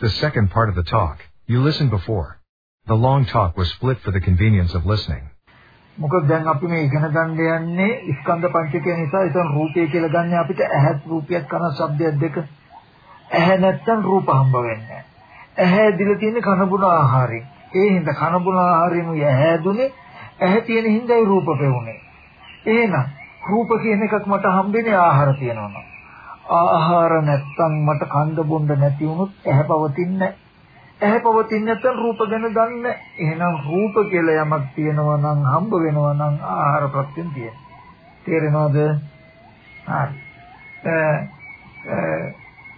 This the second part of the talk. You listened before. The long talk was split for the convenience of listening. මොකද දැන් අපි මේ ඉගෙන ගන්න යන්නේ ස්කන්ධ පංචකය නිසා එතන රූපය කියලා ගන්න අපිට ඇහත් රූපයක් කන ශබ්දයක් දෙක. ඇහැ නැත්තම් රූප හම්බ වෙන්නේ ඇහැ දිල තියෙන කනබුන ආහාරයෙන්. ඒ හින්දා කනබුන ආහාරයෙන් ඇහැ දුනේ ඇහැ තියෙන හින්දායි රූප පෙවුනේ. එහෙනම් රූප කියන එකක් මට හම්බෙන්නේ ආහාර තියෙනවා. ආහාර නැත්තම් මට කන්ද බොන්න නැති වුණොත් ඇහැ පවතින්නේ ඇහැ පවතින්නේ නැත්නම් රූප ගැන දන්නේ එහෙනම් රූප කියලා යමක් තියෙනවා නම් හම්බ වෙනවා නම් ආහාර ප්‍රත්‍යයෙන් තියෙනවා. තේරෙනවද? හරි.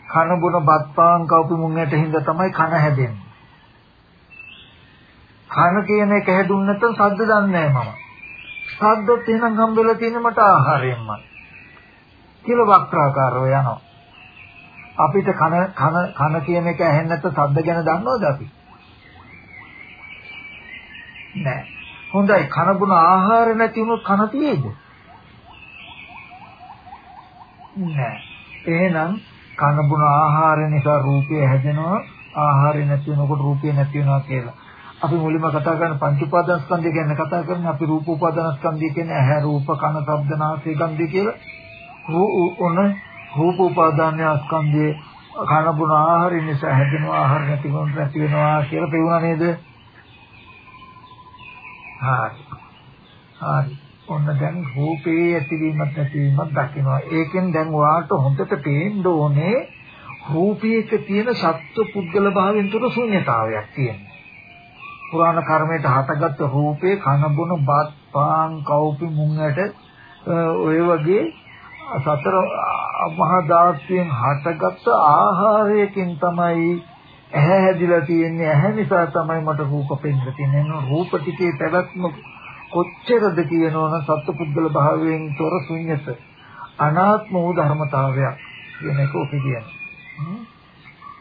කන බොන බත් පාන් කවුපි මුංගට හින්දා තමයි කන හැදෙන්නේ. කන කියන එක හැදුන්නේ නැත්නම් සද්ද දන්නේ නැහැ මම. සද්දත් එහෙනම් හම්බෙලා තියෙන්නේ මට ආහාරයෙන්මයි. කියලා වක්‍රාකාරව යනවා අපිට කන කන කන කියන එක ඇහෙන්නේ නැත්නම් ශබ්ද ගැන දන්නවද අපි? නෑ. හොඳයි කන බුන ආහාර නැති වුණොත් කන තියෙයිද? නෑ. එහෙනම් කන බුන ආහාර නිසා රූපය හැදෙනවා ආහාරය නැති වෙනකොට රූපය නැති වෙනවා කියලා. අපි මුලින්ම කතා කරන පංච උපාදානස්කන්ධය ගැන කතා කරන්නේ අපි රූප උපාදානස්කන්ධය කියන්නේ ඇහැ රූප කන ශබ්ද නාසය ගන්ධය කියලා. ඔන්න රූප උපාදානය ස්කන්ධයේ කන බුන ආහාර නිසා හැදෙනවා ආහාර නැති වුණොත් නැති වෙනවා කියලා පෙවුණා නේද? හරි. හරි. ඔන්න දැන් රූපේ ඇතිවීමත් නැතිවීමත් දකිනවා. ඒකෙන් දැන් ඔයාලට හොඳට පේන්න ඕනේ රූපයක තියෙන සත්ව පුද්ගල භාවයෙන් තුර ශූන්‍යතාවයක් තියෙනවා. පුරාණ කර්මයට හටගත්තු රූපේ කන බොන බත් පාන් කවුපි මුංගට ඔය වගේ සතර මහා ධාතුයෙන් හටගත්ත ආහාරයකින් තමයි ඇහැ හැදිලා තියෙන්නේ. ඇහැ නිසා තමයි මට රූප පෙන්න තියෙන්නේ. රූප ටිකේ පැවැත්ම කොච්චරද කියනවනම් සත්පුද්ගල භාවයෙන් තොර ශුන්‍යත. අනාත්ම වූ ධර්මතාවයක් කියන එක ඔපි කියන්නේ.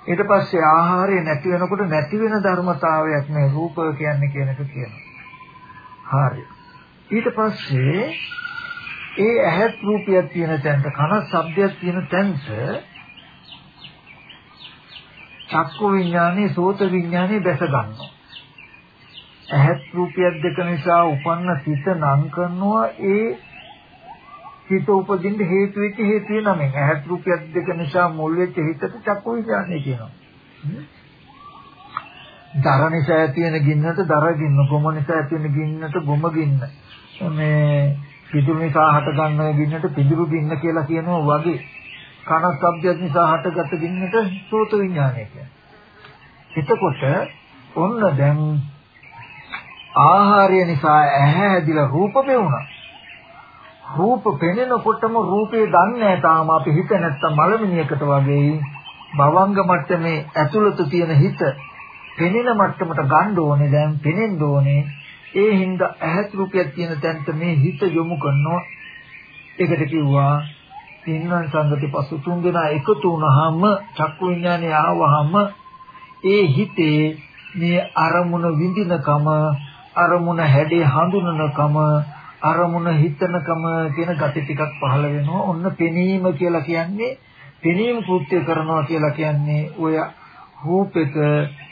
ඊට පස්සේ ආහාරය නැති වෙනකොට නැති වෙන ධර්මතාවයක් මේ රූප කියන්නේ කියන එක කියනවා. හරි ඊට පස්සේ ඒ ඇහත් රූපයක් තියෙන තැනට කන ශබ්දයක් තියෙන තැනට චක්කු විඥානේ සෝත විඥානේ දැස ගන්නවා. ඇහත් රූපයක් දෙක නිසා උපන්න සිත නම් කරනවා ඒ සිත උපදින්න හේතු වෙච්ච හේතුව නමින් ඇහත් රූපයක් දෙක නිසා මුල් වෙච්ච හිතට චක්කු විඥානේ කියනවා. දර නිසා තියෙන ගින්නට දර ගින්න, ගොම නිසා තියෙන ගින්නට ගොම ගින්න. මේ පිදුරු නිසා හට ගන්න ගින්නට පිදුරු ගින්න කියලා කියනවා වගේ කන ශබ්දයක් නිසා හටගත් ගින්නට සෝත විඥානය කියන්නේ. එතකොට ඔන්න දැන් ආහාරය නිසා ඇහැ හැදිලා රූප පෙවුණා. රූප පෙනෙනකොටම රූපේ දන්නේ තාම අපි හිත නැත්තම් මලමිනියකට වගේ භවංග මට්ටමේ ඇතුළත තියෙන හිත පෙනෙන මට්ටමට ගන්න ඕනේ දැන් පෙනෙන්න ඕනේ ඒ හින්දා ඇහත් රූපයක් තියෙන තැනට මේ හිත යොමු කරනවා. ඒකට කිව්වා තින්නන් සංගති පසු තුන් දෙනා එකතු වුණාම චක්කු විඥානේ ආවහම ඒ හිතේ මේ අරමුණ විඳිනකම අරමුණ හැඩේ හඳුනනකම අරමුණ හිතනකම කියන gati ටිකක් පහළ වෙනවා. ඔන්න පෙනීම කියලා කියන්නේ පෙනීම කෘත්‍ය කරනවා කියලා කියන්නේ ඔය රූපෙක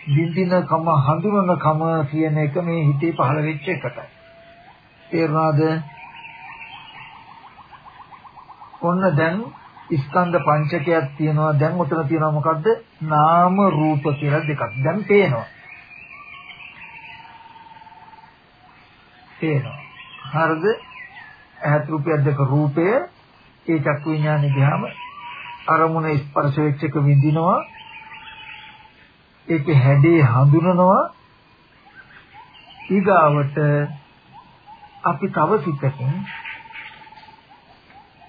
විඳිනකම හඳුනනකම කියන එක මේ හිතේ පහළ වෙච්ච එකටයි. තේරුණාද? ඔන්න දැන් ස්කන්ධ පංචකයක් තියෙනවා. දැන් උතන තියෙනවා මොකද්ද? නාම රූප කියලා දෙකක්. දැන් පේනවා. පේනවා. හරිද? ඇහත් රූපයක් දෙක රූපය ඒ චක්කු විඥානේ ගියාම අරමුණ ස්පර්ශ වෙච්ච එක විඳිනවා ඒකේ හැඩේ හඳුනනවා. ඊගාවට අපි තව සිතකින්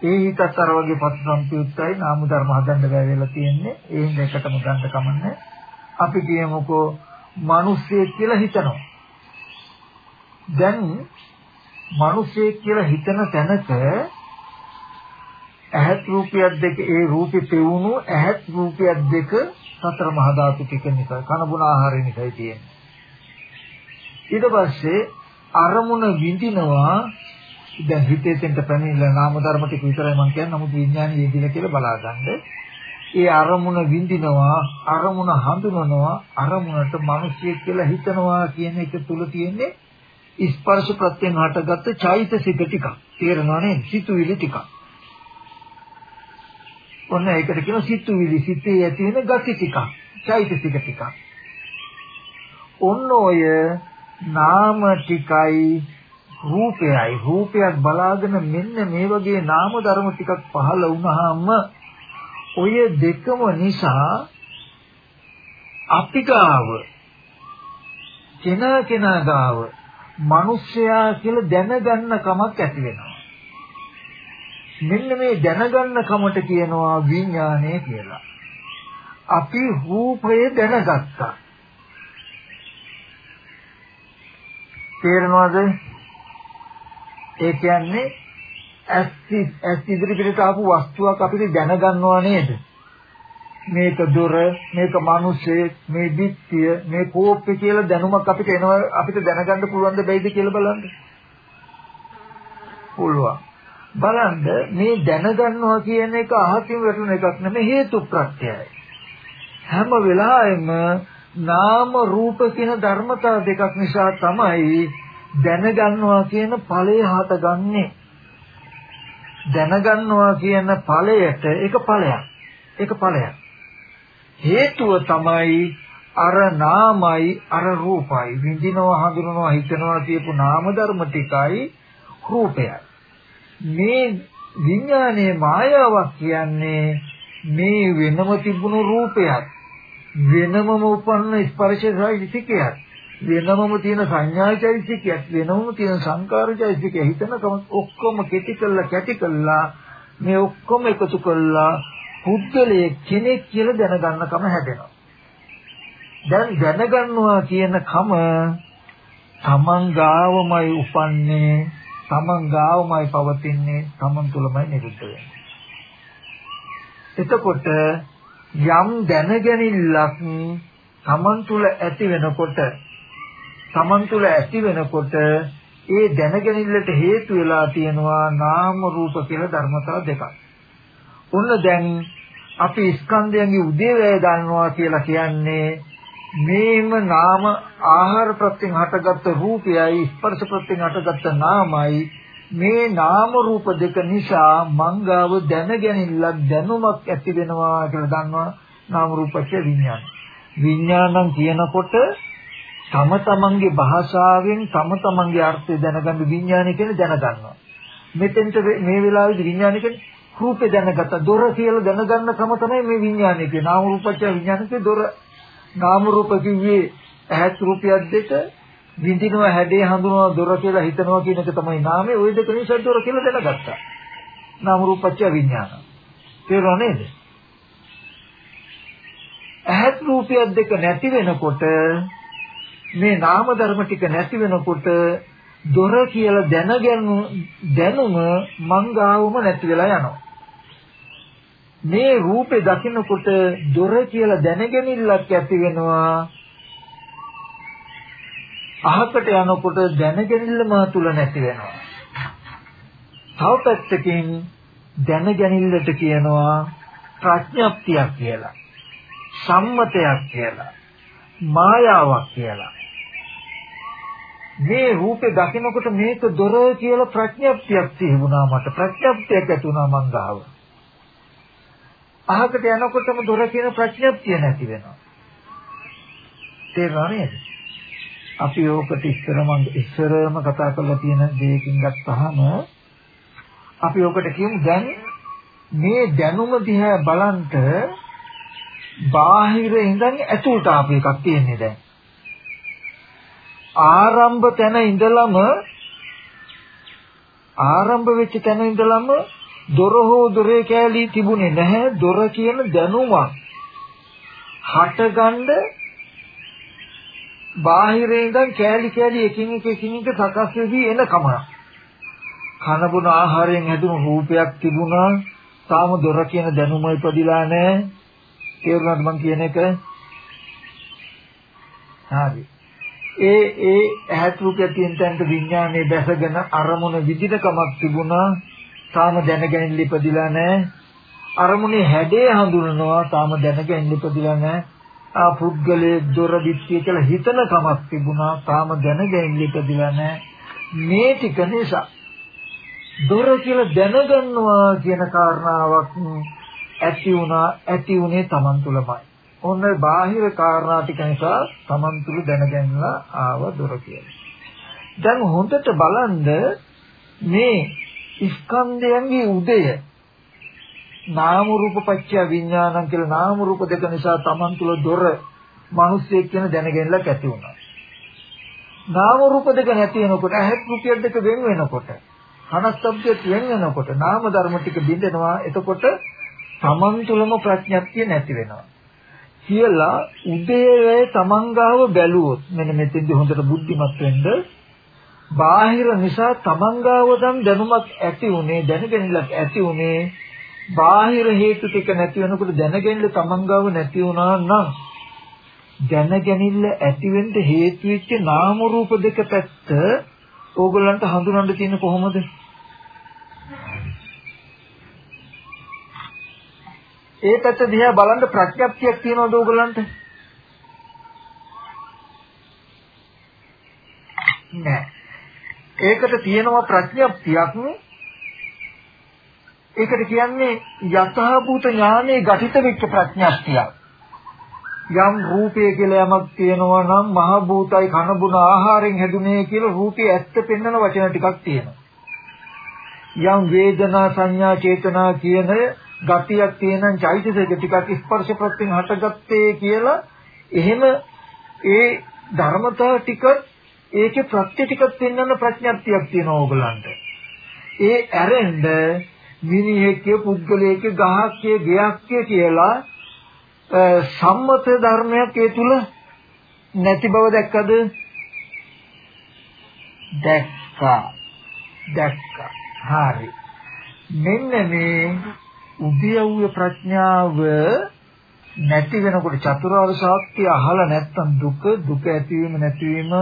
ඒ හිතත් අර වගේ පස්සම්පියුක්තයි නාම ධර්ම හදන්න බැහැ වෙලා තියෙන්නේ. ඒ හින්දා එකටම ගන්න කමන්නේ අපි කියමුකෝ මිනිස්සෙක් කියලා හිතනවා. දැන් මිනිස්සෙක් කියලා හිතන තැනක ඇහත් රූපයක් දෙක ඒ රූපේ පෙවුණු ඇහත් රූපයක් දෙක සතර මහා ධාතු ටික නිසා කන බුන ආහාරය නිසායි තියෙන්නේ. ඊට පස්සේ අරමුණ විඳිනවා දැන් හිතේ තෙන්ට පැමිණිලා නාම ධර්ම ටික විතරයි මම කියන්නේ නමුත් විඥානය යෙදිලා කියලා බලාගන්න. ඒ අරමුණ විඳිනවා අරමුණ හඳුනනවා අරමුණට මිනිසියෙක් කියලා හිතනවා කියන එක තුල තියෙන්නේ ස්පර්ශ ප්‍රත්‍යයෙන් හටගත්ත චෛතසික ටිකක් තේරෙනව නේද සිතුවිලි ටිකක් ඔන්න ඒකට කියන සිතුවිලි සිතේ ඇති වෙන ගති ටිකක් චෛතසික ටිකක් ඔන්න ඔය නාම ටිකයි රූපයයි රූපයක් බලාගෙන මෙන්න මේ වගේ නාම ධර්ම ටිකක් පහළ වුණාම ඔය දෙකම නිසා අපි ගාව කෙනා කෙනා ගාව මිනිස්සයා කියලා දැනගන්න කමක් ඇති වෙනවා. මෙන්න මේ දැනගන්න කමට කියනවා විඥානය කියලා. අපි රූපය දැනගත්තා. තේරෙනවද? ඒ කියන්නේ ඇස් ඇස් ඉදිරිපිට ආපු වස්තුවක් අපිට දැනගන්නවා නේද? මේක දොර, මේක මිනිස්සේ, මේ බිත්තිය, මේ කෝප්පේ කියලා දැනුමක් අපිට එනවා අපිට දැනගන්න පුළුවන් ද බැයිද කියලා බලන්න. පුළුවන්. බලන්න මේ දැනගන්නවා කියන එක අහසින් වැටුන එකක් නෙමෙයි හේතු ප්‍රත්‍යයයි. හැම වෙලාවෙම නාම රූප කියන ධර්මතා දෙකක් නිසා තමයි දැනගන්නවා කියන ඵලය හටගන්නේ. දැනගන්නවා කියන ඵලයට ඒක ඵලයක්. ඒක ඵලයක්. හේතුව තමයි අර නාමයි අර රූපයි විඳිනවා හඳුනනවා හිතනවා කියපු නාම ධර්ම ටිකයි රූපයයි. මේ විඥානයේ මායාවක් කියන්නේ මේ වෙනම තිබුණු රූපයක්. වෙනමම උපන්න ස්පර්ශයයි වෙනමම තියෙන සංඥාචෛසිකයක් වෙනමම තියෙන සංකාරචෛසිකයක් හිතනකම ඔක්කොම කෙටි කළා කැටි කළා. මේ ඔක්කොම එකතු කළා. පුද්ගලයේ කෙනෙක් කියලා දැනගන්නකම හැදෙනවා. දැන් දැනගන්නවා කියන කම තමන් ගාවමයි උපන්නේ. තමන් ගාවමයි පවතින්නේ තමන් තුළමයි නිරුද්ධ වෙන්නේ එතකොට යම් දැනගැනිල්ලක් තමන් තුළ ඇති වෙනකොට තමන් තුළ ඇති වෙනකොට ඒ දැනගැනිල්ලට හේතු වෙලා තියෙනවා නාම රූප කියලා ධර්මතා දෙකක්. ඔන්න දැන් අපි ස්කන්ධයන්ගේ උදේවැය දන්නවා කියලා කියන්නේ මේම නාම ආහාර ප්‍රත්‍යයෙන් හටගත්ත රූපයයි ස්පර්ශ ප්‍රත්‍යයෙන් හටගත්ත නාමයි මේ නාම රූප දෙක නිසා මංගාව දැනගැනිල්ලක් දැනුමක් ඇති වෙනවා කියලා දන්නවා නාම රූපච්ච විඥාන විඥානම් කියනකොට තම තමන්ගේ භාෂාවෙන් තම තමන්ගේ අර්ථය දැනගන්න විඥානය කියන දැනගන්නවා. මෙතෙන්ට මේ වෙලාවේදී විඥානය කියන්නේ රූපේ දැනගත්ත දොර කියලා දැනගන්න කම තමයි මේ විඥානය කියන්නේ. නාම රූපච්ඡ විඥානකේ දොර නාම රූප කිව්වේ ඇහත් රූපයක් දෙක විඳිනවා හැඩේ හඳුනනවා දොර කියලා හිතනවා කියන එක තමයි නාමය. ওই දෙක නිසා දොර කියලා දැනගත්තා. නාම රූපච්ඡ විඥාන. තේරුණා නේද? ඇහත් රූපයක් දෙක නැති වෙනකොට මේ නාම ධර්ම ටික නැති වෙනකොට දොර කියලා දැනගනු දැනුම මංගාවම නැති වෙලා යනවා. මේ රූපේ දකිනකොට දොර කියලා දැනගැනිල්ලක් ඇති වෙනවා. අහකට යනකොට දැනගැනිල්ලම තුල නැති වෙනවා. තව පැත්තකින් දැනගැනිල්ලට කියනවා ප්‍රඥප්තියක් කියලා. සම්මතයක් කියලා. මායාවක් කියලා. මේ රූපේ දකිනකොට මේක දොර කියලා ප්‍රඥප්තියක් තිබුණා මට ප්‍රඥප්තියක් ඇති වුණා මං ගාව. අහකට යනකොටම දොර කියන ප්‍රඥප්තිය නැති වෙනවා. තේරුණා නේද? අපි ඕකට ඉස්සර මං ඉස්සරම කතා කරලා තියෙන දෙයකින් ගත්තාම අපි ඕකට කියමු දැන් මේ දැනුම දිහා බලන්ට බාහිර ඉඳන් ඇතුළට ආපු එකක් තියෙන්නේ දැන්. ආරම්භ තැන ඉඳලම ආරම්භ වෙච්ච තැන ඉඳලම දොර හෝ දොරේ කෑලි තිබුණේ නැහැ. දොර කියන දැනුමක්. හටගන්න බාහිරේ ඉඳන් කෑලි කෑලි එකින් එක එකින් එක සකස් වෙවි එන කම කන බොන ආහාරයෙන් හැදුණු රූපයක් තිබුණා. තාම දොර කියන දැනුම ඉපදිලා නැහැ. තේරුණාද මං කියන එක? හරි. ඒ ඒ ඇහත් රූපය තියෙන තැනට විඥානයේ බැසගෙන අරමුණ විදිහකමක් තිබුණා. තාම දැනගැනින්න ඉපදිලා නැහැ අරමුණේ හැඩය හඳුනනවා තාම දැනගෙන ඉපදිලා නැහැ. ආ පුද්ගලයේ දොර දිට්ඨිය කියලා හිතන කමක් තිබුණා තාම දැනගෙන ඉපදිලා නැහැ. මේ ටික නිසා දොර කියලා දැනගන්නවා කියන කාරණාවක් ඇති වුණා ඇති උනේ Taman තුලමයි. ඔන්න බාහිර කාරණා ටික නිසා Taman තුල දැනගන්නලා ආව දොර කියලා. දැන් හොඳට බලන්න මේ ස්කන්ධයන්ගේ උදය නාම රූප පත්‍ය විඥානං කියලා නාම රූප දෙක නිසා Taman තුල දොර මිනිස්සෙක් කියන දැනගෙනලක් ඇති වුණා. නාම රූප දෙක නැති වෙනකොට ඇහත් රූපය දෙක වෙන වෙනකොට හනස්තබ්දයට වෙන වෙනකොට නාම ධර්ම ටික බිඳෙනවා එතකොට Taman තුලම ප්‍රඥප්තිය නැති වෙනවා. කියලා උදේවේ Taman ගාව බැලුවොත් මෙන්න මෙතෙන්දි හොඳට බුද්ධිමත් වෙන්න බාහිර නිසා Taman ගාව දැනුමක් ඇති උනේ දැනගෙනලක් ඇති උනේ බාහිර හේතු ටික නැති වෙනකොට දැනගැනිල්ල තමන් ගාව නැති වුණා නම් දැනගැනිල්ල ඇති වෙන්න හේතු වෙච්ච නාම රූප දෙක පැත්ත ඕගොල්ලන්ට හඳුනන්න තියෙන කොහොමද? ඒ පැත්ත දිහා බලන්න ප්‍රඥප්තියක් තියනවද ඕගොල්ලන්ට? නෑ. ඒකට තියෙනවා ප්‍රඥප්තියක් නේ ඒකට කියන්නේ යථාභූත ඥානයේ ගඨිත වෙච්ච ප්‍රඥාක්තිය. යම් රූපය කියලා යමක් තියෙනවා නම් මහ භූතයි කන බුන ආහාරයෙන් හැදුනේ කියලා රූපේ ඇත්ත පෙන්වන වචන ටිකක් තියෙනවා. යම් වේදනා සංඥා චේතනා කියන ගතියක් තියෙනන් චෛතසික ටිකක් ස්පර්ශ ප්‍රත්‍යයෙන් හටගත්තේ කියලා එහෙම ඒ ධර්මතා ටික ඒකේ ප්‍රත්‍ය ටිකක් පෙන්වන ප්‍රඥාක්තියක් තියෙනවා ඕගලන්ට. ඒ ඇරෙන්න මිනිහෙක්ගේ පුද්ගලයෙක්ගේ ගහක්ගේ ගයක්ගේ කියලා සම්මත ධර්මයක් ඒ තුල නැති බව දැක්කද? දැක්කා. දැක්කා. හරි. මෙන්න මේ උද්‍යව්‍ය ප්‍රඥාව නැති වෙනකොට චතුරාර්ය සත්‍ය අහලා නැත්තම් දුක දුක ඇතිවීම නැතිවීම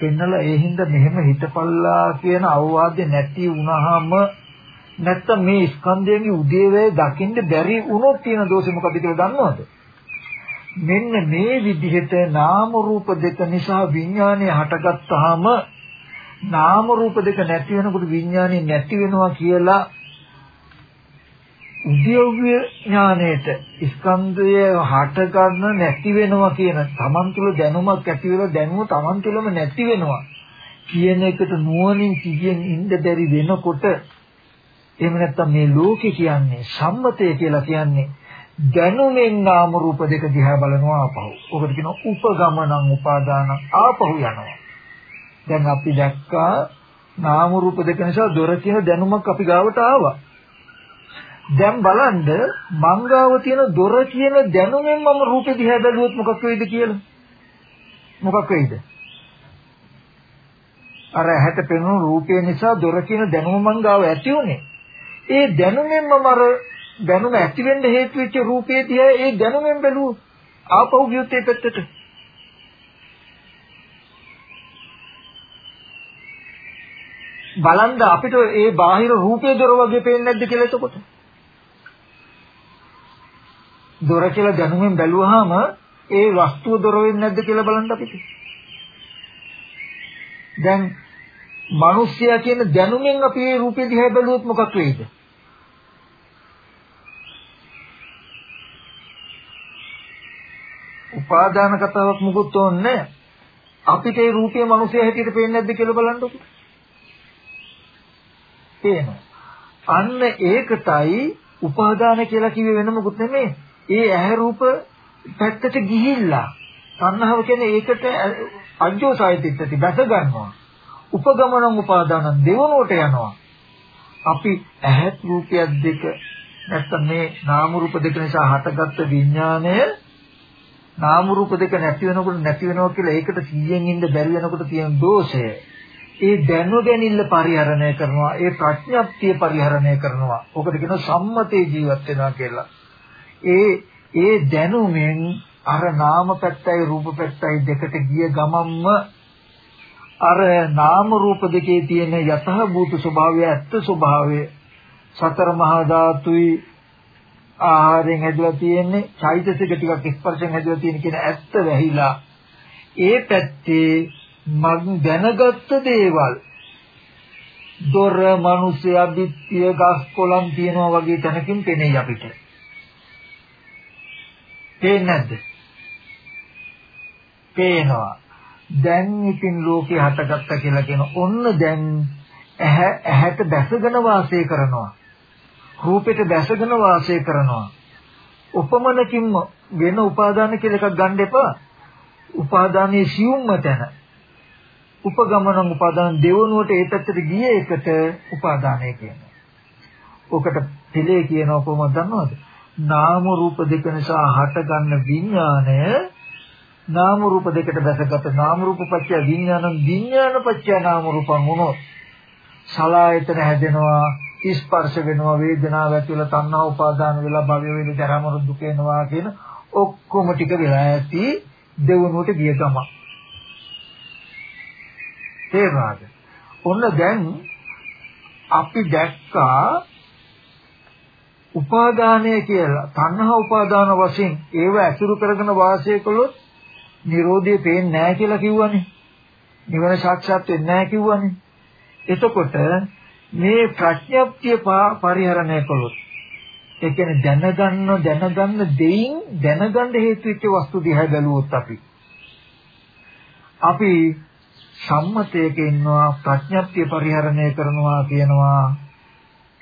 පෙන්නලා ඒ හින්දා මෙහෙම හිතපල්ලා කියන අවවාදය නැති වුණාම නැත්තම් මේ ස්කන්ධයන්ගේ උදේවැය දකින්න බැරි වුණොත් තියෙන දෝෂෙ මොකද කියලා දන්නවද? මෙන්න මේ විදිහට නාම රූප දෙක නිසා විඥානය හටගත්තාම නාම රූප දෙක නැති වෙනකොට විඥානය නැති වෙනවා කියලා උද්‍යෝග්‍ය ඥාණයට ස්කන්ධය හට ගන්න නැති වෙනවා කියන තමන් තුළ දැනුමක් ඇති වෙලා දැනුම තමන් තුළම නැති වෙනවා කියන එකට නුවණින් කියෙන් ඉන්න බැරි වෙනකොට එහෙම නැත්නම් මේ ලෝකේ කියන්නේ සම්මතය කියලා කියන්නේ දැනුමෙන් නාම රූප දෙක දිහා බලනවා ආපහු. ඔකට කියනවා උපගමනං උපාදානං ආපහු යනවා. දැන් අපි දැක්කා නාම රූප දෙක නිසා දොර කියන දැනුමක් අපි ගාවට ආවා. දැන් බලන්න මංගාව තියෙන දොර කියන දැනුමෙන් මම රූපෙ දිහා බැලුවොත් මොකක් වෙයිද කියලා? මොකක් වෙයිද? අර ඇහැට පෙනුණු රූපය නිසා දොර කියන දැනුම මංගාව ඇති උනේ. ඒ දැනුමෙන්ම මර දැනුම ඇති වෙන්න හේතු වෙච්ච රූපේ තියා ඒ දැනුමෙන් බැලුවොත් ආපහු ගියොත් ඒ පැත්තට බලන්න අපිට ඒ බාහිර රූපේ දොර වගේ පේන්නේ නැද්ද කියලා එතකොට දොර කියලා දැනුමෙන් බැලුවාම ඒ වස්තුව දොර වෙන්නේ නැද්ද කියලා බලන්න අපිට දැන් මිනිස්සයා කියන දැනුමෙන් අපි මේ රූපේ දිහා බැලුවොත් මොකක් වෙයිද උපාදාන කතාවක් මොකුත් ඕනේ අපිට ඒ රූපය මිනිස්සයා හැටියට පේන්නේ නැද්ද කියලා බලන්නකො. පේනවා. අන්න ඒකටයි උපාදාන කියලා කිව්වේ වෙන මොකුත් නෙමෙයි. ඒ ඇහැ රූප පැත්තට ගිහිල්ලා තණ්හාව කියන්නේ ඒකට අජ්ජෝසායිතිත්‍ති බැස ගන්නවා. උපගමන උපාදාන දෙවනුවට යනවා. අපි ඇහත් රූපයක් දෙක නැත්තම් මේ නාම රූප දෙක නිසා හටගත්ත විඥාණය නාම රූප දෙක නැති වෙනකොට නැති වෙනවා කියලා ඒකට 100න් ඉන්න බැරි වෙනකොට තියෙන දෝෂය ඒ දැනුගැනිල්ල පරිහරණය කරනවා ඒ ප්‍රඥප්තිය පරිහරණය කරනවා ඔකට කියනවා සම්මතේ ජීවත් වෙනවා කියලා ඒ ඒ දැනුමෙන් අර නාම පැත්තයි රූප පැත්තයි දෙකට ගිය ගමම්ම අර නාම රූප දෙකේ තියෙන යතහ භූත ස්වභාවය ඇත්ත ස්වභාවය සතර මහා ධාතුයි ආහාරයෙන් හැදලා තියෙන්නේ චෛතසික ටිකක් ස්පර්ශයෙන් හැදලා තියෙන කියන ඇත්ත වැහිලා ඒ පැත්තේ මං දැනගත්ත දේවල් දොර මිනිස්සු අදිත්‍ය ගස් කොළන් තියනවා වගේ තැනකින් පෙනෙයි අපිට. පේන්නේ නැද්ද? පේනවා. දැන් ඉතින් ලෝකේ හටගත්ත කියලා කියන ඔන්න දැන් ඇහැ ඇහැට දැසගෙන වාසය කරනවා. රූපෙට දැසගෙන වාසය කරනවා. උපමනකින්ම වෙන උපාදාන කියලා එකක් ගන්න එපා. උපාදානයේ සියුම්ම තැන. උපගමන උපාදාන දෙවනුවට ඒ පැත්තට ගිය එකට උපාදානය කියනවා. ඔකට පිළේ කියනවා කොහොමද දන්නවද? නාම රූප දෙක නිසා හටගන්න විඥාණය නාම රූප දෙකට බැසගත නාම රූප පත්‍ය විඥානං විඥාන පත්‍ය නාම රූපං වුණොත් සලායතන හැදෙනවා ස්පර්ශ වෙනවා වේදනාව ඇති වෙලා තණ්හා උපාදාන වෙලා භවය වෙලා ජරා මරණ දුක එනවා කියන ඔක්කොම ටික වෙලා ඇති දෙවනුවට ගිය ගම. තේරුණාද? ඔන්න දැන් අපි දැක්කා උපාදානය කියලා තණ්හා උපාදාන වශයෙන් ඒව ඇසුරු කරගෙන වාසය කළොත් Nirodhe පේන්නේ නැහැ කියලා කිව්වනේ. නිවන සාක්ෂාත් වෙන්නේ නැහැ කිව්වනේ. එතකොට මේ ප්‍රඥප්තිය පරිහරණය කළොත් ඒ කියන්නේ දැනගන්න දැනගන්න දෙයින් දැනගන්න හේතු වෙච්ච වස්තු දිහා බැලුවොත් අපි අපි සම්මතයක ඉන්නවා ප්‍රඥප්තිය පරිහරණය කරනවා කියනවා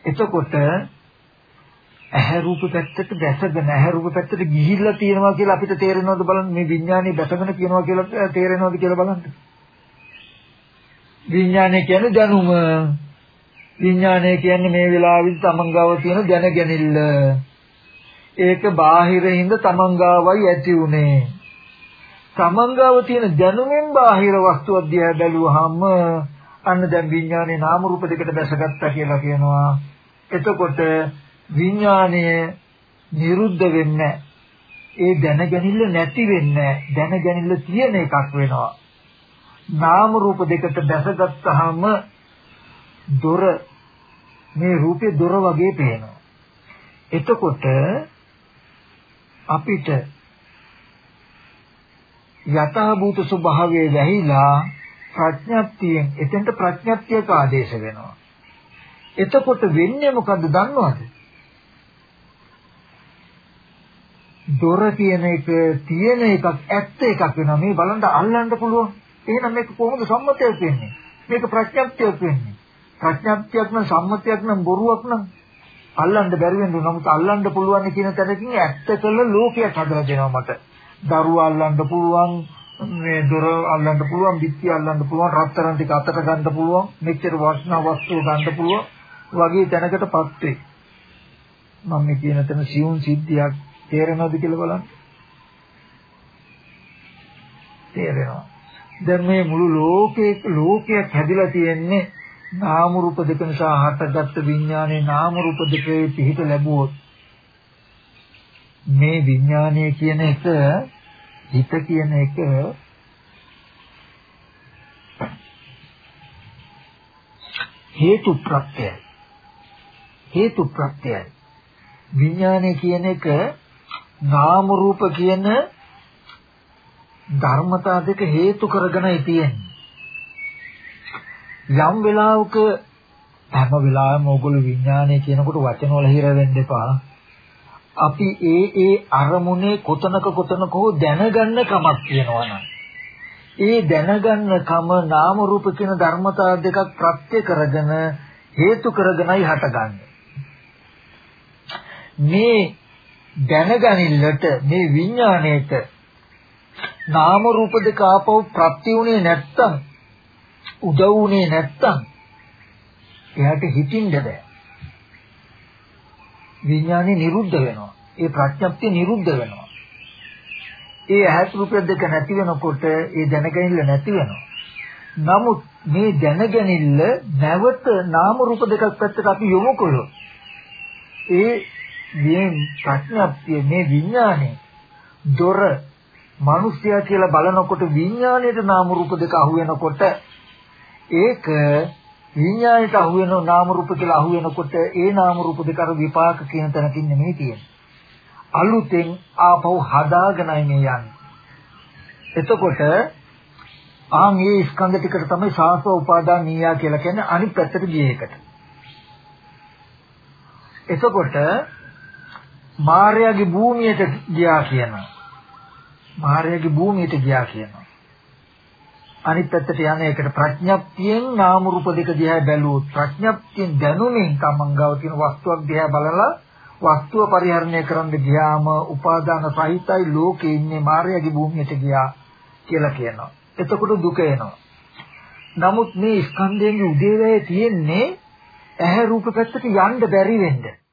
එතකොට ඇහැ රූප පැත්තට දැසගෙන ඇහැ රූප පැත්තට ගිහිල්ලා තියෙනවා කියලා අපිට තේරෙනවද බලන්න මේ විඥානේ දැසගෙන කියනවා කියලා තේරෙනවද කියලා බලන්න විඥානය කියන්නේ දැනුම විඥානය කියන්නේ මේ වෙලාවෙදි තමන්ගාව තියෙන දැනගැනිල්ල. ඒක බාහිරින්ද තමන්ගාවයි ඇති උනේ. තමන්ගාව තියෙන දැනුමෙන් බාහිර වස්තු අධ්‍යය බැලුවාම අන්න දැන් විඥානේ නාම රූප දෙකට දැසගත්තා කියලා කියනවා. එතකොට විඥානය නිරුද්ධ වෙන්නේ ඒ දැනගැනිල්ල නැති වෙන්නේ දැනගැනිල්ල තියෙන එකක් වෙනවා. නාම රූප දෙකට දැසගත්තාම දොර මේ රූපේ දොර වගේ පේනවා. එතකොට අපිට යථාභූත ස්වභාවයේ වැහිලා ප්‍රඥප්තියෙන් එතෙන්ට ප්‍රඥප්තියක ආදේශ වෙනවා. එතකොට වෙන්නේ මොකද්ද දන්නවද? දොර කියන එක තියෙන එකක් ඇත්ත එකක් වෙනවා. මේ බලන්න අල්ලන්න පුළුවන්. එහෙනම් මේක කොහොමද සම්මතයක් වෙන්නේ? මේක ප්‍රඥප්තියක් වෙන්නේ. ප්‍රඥාප්තියක් නම් සම්මතියක් නම් බොරුවක් නම් අල්ලන්න බැරි වෙන නමුත් අල්ලන්න පුළුවන් කියන තැනකින් ඇත්ත කළ ලෝකයක් හදලා දෙනවා මට. දරුවා අල්ලන්න පුළුවන්, මේ දොර අල්ලන්න පුළුවන්, බිත්ති අල්ලන්න පුළුවන්, රත්තරන් ටික අතට ගන්න පුළුවන්, මෙච්චර වස්නා වස්තු ගන්න පුළුවන් වගේ තැනකටපත් වේ. මම මේ කියන තැන සියුම් සිද්ධියක් තේරෙනවද කියලා බලන්න. තේරෙනවා. දැන් මේ මුළු ලෝකේ ලෝකයක් හැදිලා තියෙන්නේ නාම රූප දෙක නිසා හටගත් විඥානයේ නාම රූප දෙකේ පිහිට ලැබුවොත් මේ විඥානය කියන එක හිත කියන එක හේතු ප්‍රත්‍යය හේතු ප්‍රත්‍යය විඥානය කියන එක නාම රූප කියන ධර්මතා දෙක හේතු කරගෙනයි තියෙන්නේ යම් වෙලාවක හැම වෙලාවෙම ඕගොල්ලෝ විඥානය කියනකොට වචන වල හිර වෙන්න එපා. අපි ඒ ඒ අරමුණේ කොතනක කොතනක හෝ දැනගන්න කමක් තියෙනවා ඒ දැනගන්න කම නාම රූප කියන ධර්මතා දෙකක් ප්‍රත්‍ය කරගෙන හේතු කරගෙනයි හටගන්නේ. මේ දැනගනිල්ලට මේ විඥාණයට නාම රූප දෙක ආපහු ප්‍රත්‍ය උනේ නැත්තම් උදව් වුණේ නැත්තම් එයාට හිතින්ද බෑ. විඥානේ නිරුද්ධ වෙනවා. ඒ ප්‍රඥප්තිය නිරුද්ධ වෙනවා. ඒ ඇහත් රූප දෙක නැති වෙනකොට ඒ දැනගැනිල්ල නැති වෙනවා. නමුත් මේ දැනගැනිල්ල නැවත නාම රූප දෙකක් පැත්තට අපි යොමු කළොත් ඒ මේ ප්‍රඥප්තිය මේ විඥානේ දොර මිනිස්යා කියලා බලනකොට විඥාණයට නාම රූප දෙක අහු වෙනකොට ඒක විඤ්ඤාණයට අහු වෙන නාම රූප කියලා අහු වෙනකොට ඒ නාම රූප දෙක අර විපාක කියන තැනකින් නෙමෙයි තියෙන්නේ. අලුතෙන් ආපහු හදාගෙනයි මේ යන්නේ. එතකොට ආන් මේ ස්කන්ධ ටිකට තමයි සාස්ව උපාදාන නීයා කියලා කියන්නේ අනිත් පැත්තට ගිය එකට. එතකොට මාර්යාගේ භූමියට ගියා කියනවා. මාර්යාගේ භූමියට ගියා කියනවා. අනිත් පැත්තට යන එකට ප්‍රඥප්තියෙන් නාම රූප දෙක දිහා බැලුවොත් ප්‍රඥප්තියෙන් දැනුමින් තමන් ගාව තියෙන වස්තුවක් දිහා බලලා වස්තුව පරිහරණය කරන්න ගියාම උපාදාන සහිතයි ලෝකේ ඉන්නේ මායාවේ භූමියට ගියා කියලා කියනවා. එතකොට දුක එනවා. නමුත් මේ ස්කන්ධයන්ගේ උදේවැය තියෙන්නේ ඇහැ රූප පැත්තට යන්න බැරි වෙන්න.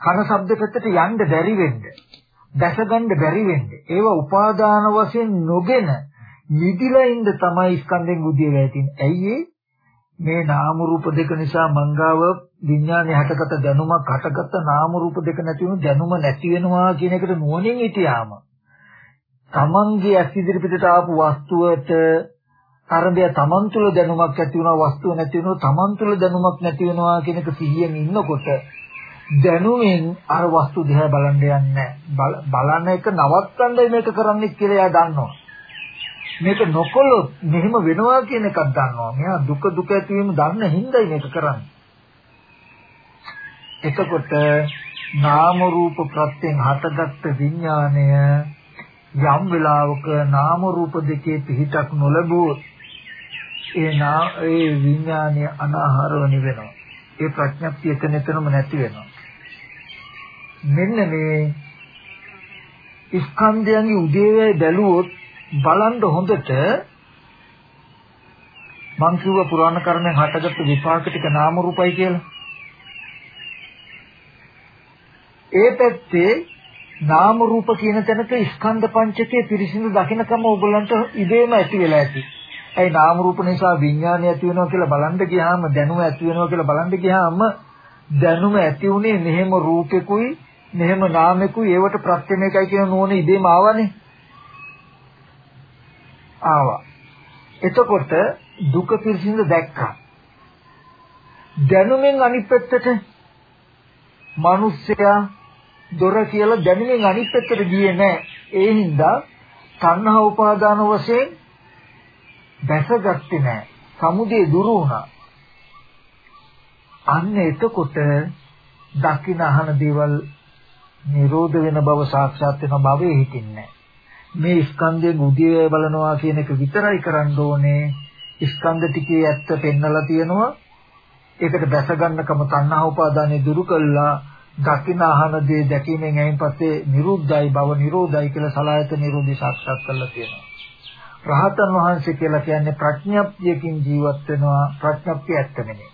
කන ශබ්ද පැත්තට යන්න බැරි වෙන්න. දැස ගන්න බැරි වෙන්න. ඒවා උපාදාන වශයෙන් නොගෙන නිදිලා ඉඳ තමයි ස්කන්ධෙන් බුද්ධිය වැටෙන්නේ. ඇයි මේ නාම රූප දෙක නිසා මංගාව විඥානේ හටගත දැනුමක් හටගත නාම රූප දෙක නැති වුණු දැනුම නැති වෙනවා කියන එකට නුවණින් හිටියාම තමන්ගේ ඇස් ඉදිරි පිටට ආපු වස්තුවට අරබය තමන් තුළ දැනුමක් ඇති වුණා වස්තුව නැති වෙනවා තමන් තුළ දැනුමක් නැති වෙනවා කියන එක සිහියෙන් ඉන්නකොට දැනුමින් අර වස්තු දිහා බලන්න යන්නේ බලන එක නවත්තන්නයි මේක කරන්නේ කියලා එයා දන්නවා මේක නොකොලොත් මෙහෙම වෙනවා කියන එකක් දන්නවා. මෙයා දුක දුක ඇතිවීම දන්න හින්දායි මේක කරන්නේ. එතකොට නාම රූප ප්‍රත්‍යයෙන් හටගත්ත විඥාණය යම් වෙලාවක නාම රූප දෙකේ පිහිටක් නොලැබුවොත් ඒ නා ඒ විඥාණය අනාහාරව නිවෙනවා. ඒ ප්‍රඥප්තිය එතන එතනම නැති වෙනවා. මෙන්න මේ ස්කන්ධයන්ගේ උදේවැය බැලුවොත් බලන්න හොඳට මං කිව්ව පුරාණ කර්මෙන් හටගත්තු විපාක ටික නාම රූපයි කියලා. ඒ පැත්තේ නාම රූප කියන තැනක ස්කන්ධ පංචකයේ පිරිසිදු දකින්නකම ඕගොල්ලන්ට ඉබේම ඇති වෙලා ඇති. ඒ නාම රූප නිසා විඥානය ඇති වෙනවා කියලා බලන්න ගියාම දැනුම ඇති වෙනවා කියලා බලන්න ගියාම දැනුම ඇති උනේ මෙහෙම රූපෙකුයි මෙහෙම නාමෙකුයි ඒවට ප්‍රත්‍යමයකයි කියන නෝන ඉබේම ආවනේ. ආවා. එතකොට දුක පිරිසිඳ දැක්කා. දැනුමින් අනිත් පැත්තට මිනිස්සයා දොර කියලා දැනුමින් අනිත් පැත්තට ගියේ නැහැ. ඒ හින්දා තණ්හා උපාදාන වශයෙන් දැසගත්තේ නැහැ. සමුදේ දුරු වුණා. අන්න එතකොට දකින අහන දේවල් නිරෝධ වෙන බව සාක්ෂාත් වෙන බවේ හිතින්නේ නැහැ. මේ ස්කන්ධයේ බුදිය බලනවා කියන එක විතරයි කරන්න ඕනේ. ස්කන්ධ ටිකේ ඇත්ත පෙන්නලා තියෙනවා. ඒකට බැස ගන්නකම තණ්හා උපාදානෙ දුරු කළා. දකින අහන දේ දැකීමෙන් එයින් පස්සේ නිරුද්ධයි බව නිරෝධයි කියලා සලායත නිරෝධي සාක්ෂාත් කරලා තියෙනවා. රහතන් වහන්සේ කියලා කියන්නේ ප්‍රඥප්තියකින් ජීවත් වෙනවා ප්‍රඥප්තිය ඇත්ත නෙමෙයි.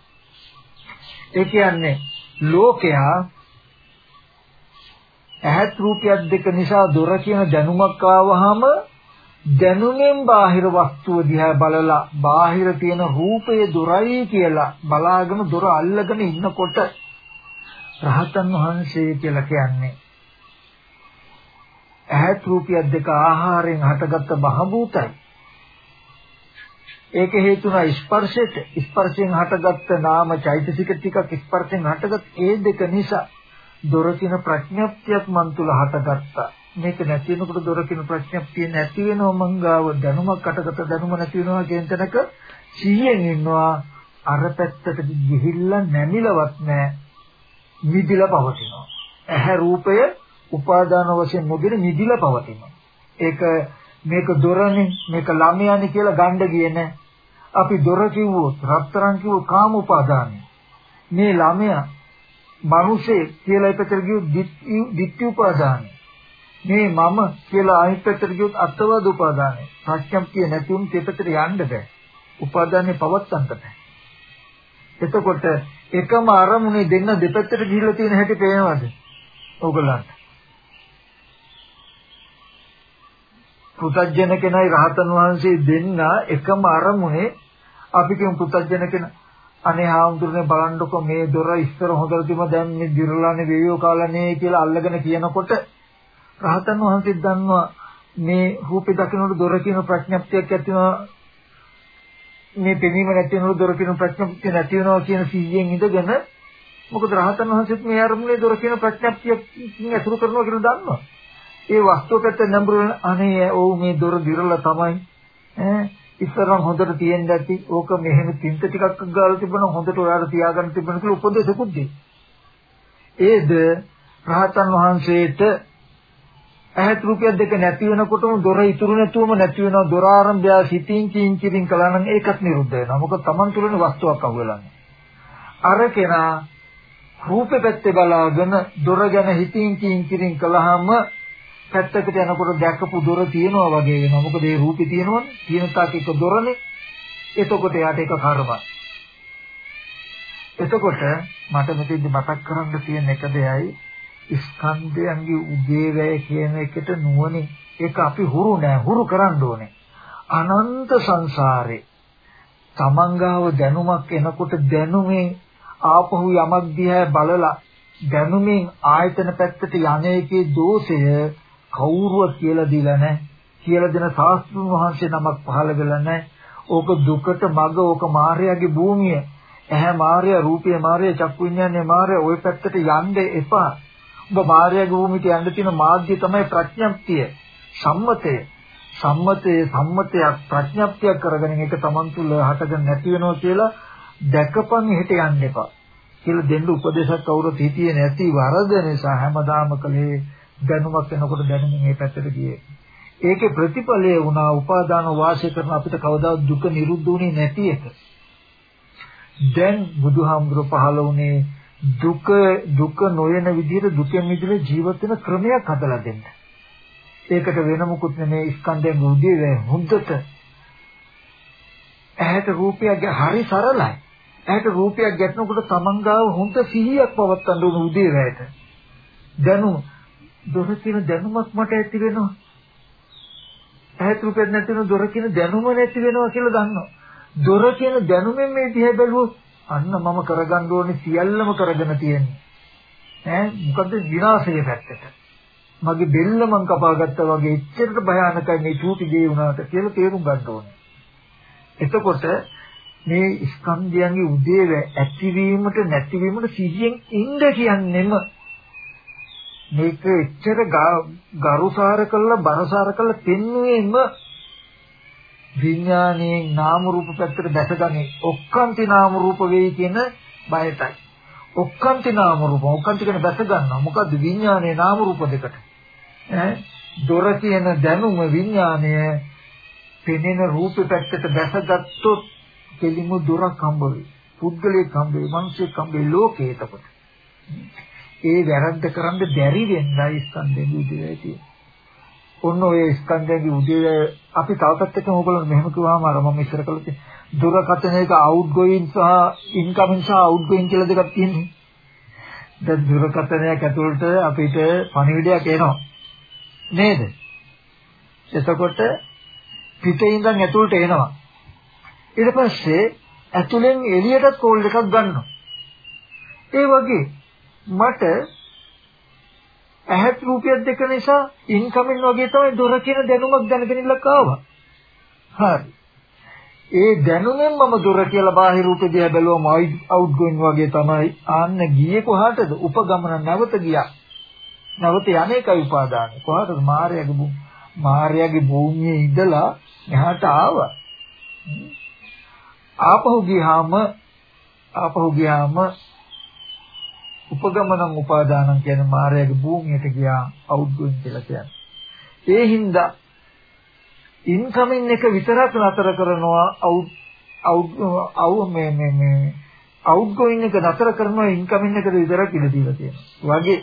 ඒ කියන්නේ ලෝකයා ඇහත් රූපයක් දෙක නිසා දොර කියන දැනුමක් ආවහම දැනුමෙන් බාහිර වස්තුව දිහා බලලා බාහිර තියෙන රූපයේ දොරයි කියලා බලාගෙන දොර අල්ලගෙන ඉන්නකොට රහතන් වහන්සේ කියලා කියන්නේ ඇහත් රූපයක් දෙක ආහාරයෙන් හටගත්ත බහභූතයි ඒක හේතුනා ස්පර්ශයට ස්පර්ශයෙන් හටගත්ත නාම චෛතසික ටිකක් ස්පර්ශයෙන් හටගත් ඒ දෙක නිසා දොරකින ප්‍රඥප්තියක් මන් තුල හටගත්තා. මේක නැති වෙනකොට දොරකින ප්‍රඥප්තිය නැති වෙනව මංගාව දැනුමක් අටගත දැනුම නැති වෙනවා කියන තැනක සිහියෙන් ඉන්නවා අර පැත්තට ගිහිල්ලා නැමිලවත් නැහැ. නිදිලා පවතිනවා. ඇහැ රූපය උපාදාන වශයෙන් නොගෙන නිදිලා පවතිනවා. ඒක මේක දොරනේ මේක ළමයානේ කියලා ගණ්ඩ ගියේ නැහැ. අපි දොර කිව්වොත් රත්තරන් කිව්වොත් කාම උපාදානයි. මේ ළමයා මිනිසේ කියලා එකතර ගියොත් ditthi උපාදානයි. මේ මම කියලා අනිත් පැත්තට ගියොත් අත්වාද උපාදානයි. ප්‍රඥප්තිය නැති වුන් දෙපැත්තට යන්න බෑ. උපාදානේ පවත්තන්න බෑ. එතකොට එකම අරමුණේ දෙන්න දෙපැත්තට ගිහිල්ලා තියෙන හැටි පේනවද? ඕගලන්ට. පුතජන කෙනයි රහතන් වහන්සේ දෙන්න එකම අරමුණේ අපි කියමු පුතජන කෙනා අනේ හාමුදුරනේ බලන්නකො මේ දොර ඉස්සර හොඳට තිබ්බ දැන් මේ දිරලානේ වේයෝ කාලනේ කියලා අල්ලගෙන කියනකොට රහතන් වහන්සේ දන්නවා මේ රූපේ දකින්නට දොර කියන ප්‍රඥප්තියක් ඇතිවෙනවා මේ පෙනීම නැති වෙනකොට දොර කියන ප්‍රඥප්තිය නැති වෙනවා කියන සීයෙන් ඉඳගෙන මොකද රහතන් වහන්සේත් මේ අරමුණේ දොර කියන ප්‍රඥප්තියකින් අසුරු කරනවා කියලා දන්නවා. ඒ වස්තුව පැත්ත නඹුරු අනේ ඔව් මේ දොර දිරලා තමයි ඈ ඉස්සරහම හොඳට තියෙන්න ඇති. ඕක මෙහෙම තින්ත ටිකක් ගාලා තිබුණා හොඳට ඔයාලා තියාගන්න තිබුණා කියලා උපදේශකුත් දෙයි. ඒද රහතන් වහන්සේට ඇහත් රූපයක් දෙක නැති වෙනකොටම දොර ඉතුරු නැතුවම නැති වෙනවා දොර ආරම්භය සිතින් කින් කිරින් කළා නම් ඒකත් නිරුද්ධ වෙනවා මොකද Taman තුලනේ වස්තුවක් අහුවෙලානේ අර කෙනා රූපේ පැත්තේ බලාගෙන දොර ගැන හිතින් කින් කිරින් කළාම පැත්තකට යනකොට දැකපු දොර තියෙනවා වගේ වෙනවා. මොකද ඒ රූපේ තියෙනවනේ. තියෙන තාක් එක දොරනේ. එතකොට යාට ඒක කර්මයි. එතකොට මට මෙතෙන්දි මතක් කරන්න තියෙන එක දෙයයි. ස්කන්ධයන්ගේ උදේවැය කියන එකට නුවණින් ඒක අපි හුරු නෑ. හුරු කරන්න ඕනේ. අනන්ත සංසාරේ. තමන්ගාව දැනුමක් එනකොට දැනුමෙන් ආපහු යමක් දිහා බලලා දැනුමෙන් ආයතන පැත්තට යන්නේකේ දෝෂය කවුරුවත් කියලා දීලා නැහැ. කියලා දෙන සාස්ත්‍රුන් වහන්සේ නමක් පහළ වෙලා නැහැ. ඕක දුකට මග ඕක මායාවේ භූමිය. ඇහැ මායා, රූපය මායා, චක්කු විඤ්ඤාණය මායා ওই පැත්තට යන්න එපා. ඔබ මායාවේ භූමියට යන්න තියෙන මාධ්‍ය තමයි ප්‍රඥප්තිය, සම්මතය. සම්මතයේ සම්මතයක් ප්‍රඥප්තියක් කරගෙන ඒක තමන් තුළ හටගෙන නැති වෙනවා කියලා දැකපන් හිට යන්න එපා. කියලා දෙන්න උපදේශක් කවුරුත් හිතියේ නැති වරද නිසා හැමදාම කලේ දැනුමක් වෙනකොට දැනුමින් මේ පැත්තට ගියේ. ඒකේ ප්‍රතිඵලය වුණා උපාදාන වාසය කරන අපිට කවදා දුක නිරුද්ධ වුණේ නැති එක. දැන් බුදුහාමුදුර පහළ වුණේ දුක දුක නොයන විදිහට දුකෙන් මිදෙන ජීවත් වෙන ක්‍රමයක් හදලා දෙන්න. ඒකට වෙන මොකුත් නෙමේ ස්කන්ධයෙන් උදේ වේ හොඳට ඇහැට රූපයක් හරි සරලයි. ඇහැට රූපයක් ගැටෙනකොට තමන්ගාව හොඳ සිහියක් පවත්වන්න උන උදේ වේට. දැනුම දොර කියන දැනුමක් මට ඇති වෙනවා. ඇහැට රූපයක් නැතිව දොර කියන දැනුම නැති වෙනවා කියලා දන්නවා. දොර කියන දැනුමෙන් මේ දිහා බැලුවොත් අන්න මම කරගන්න ඕනේ සියල්ලම කරගෙන තියෙන්නේ. ඈ මොකද විනාශයේ පැත්තට. මගේ බෙල්ල මං කපාගත්තා වගේ එච්චරට භයානකයි මේ චූටි දේ වුණාට කියලා තේරුම් ගන්න ඕනේ. එතකොට මේ ස්කන්ධයන්ගේ උදේව ඇතිවීමට නැතිවීමට සිහියෙන් ඉන්න කියන්නෙම මේක එච්චර ගරුසාර කළා බරසාර කළා පෙන්වීම විඥානයේ නාම රූප පැත්තට දැසගන්නේ ඔක්කාන්ති නාම රූප වෙයි කියන බයටයි. ඔක්කාන්ති නාම රූප ඔක්කාන්ති කියන දැස ගන්නවා. මොකද්ද විඥානයේ නාම රූප දෙකට. ඈ දොර කියන දැනුම විඥානය පෙනෙන රූප පැත්තට දැසගත්තොත් කෙලිමු දොරක් හම්බ වෙයි. පුද්ගලයෙක් හම්බ වෙයි, මිනිසෙක් හම්බ වෙයි ලෝකේ එතකොට. ඒ වැරද්ද කරන්න බැරි වෙන්නයි ස්කන්ධෙ විදිහේ තියෙන්නේ. ඔන්න ඔය ස්කන්ධයන්ගේ උදේ අපි තව පැත්තකින් ඕගොල්ලෝ මෙහෙම කිව්වම අර මම ඉස්සර කළේ දුරකථනයක outgoing සහ incoming සහ outgoing කියලා දෙකක් තියෙනවා. දැන් දුරකථනයක් ඇතුළට අපිට පණිවිඩයක් එනවා. නේද? එතකොට පිටේ ඉඳන් ඇතුළට එනවා. ඊට පස්සේ ඇතුලෙන් එළියටත් කෝල් එකක් ගන්නවා. ඒ වගේ මට ඇහත් රූපයක් දෙක නිසා ඉන්කමින් වගේ තමයි දොර කියන දැනුමක් දැනගෙන ඉල්ලක් ආවා. හරි. ඒ දැනුමෙන් මම දොර කියලා බාහිර රූපේ දිහා බැලුවම අවුට් ගෝයින් වගේ තමයි ආන්න ගියේ කොහාටද? උපගමන නැවත ගියා. නැවත යන්නේකයි උපාදානෙ. කොහාටද? මාර්යාගේ භූ මාර්යාගේ භූමියේ ඉඳලා එහාට ආවා. ආපහු ගියාම ආපහු ගියාම උපගමනං උපාදානං කියන මායාවේ භූමියට ගියා අවුද්දුන් කියලා කියන්නේ. ඒ හින්දා ඉන්කමින් එක විතරක් නතර කරනවා අවුත් අවු මේ මේ මේ අවුට්ගෝයින් එක නතර කරනවා ඉන්කමින් එකට විතරක් ඉඳ දීලා තියෙනවා. වගේ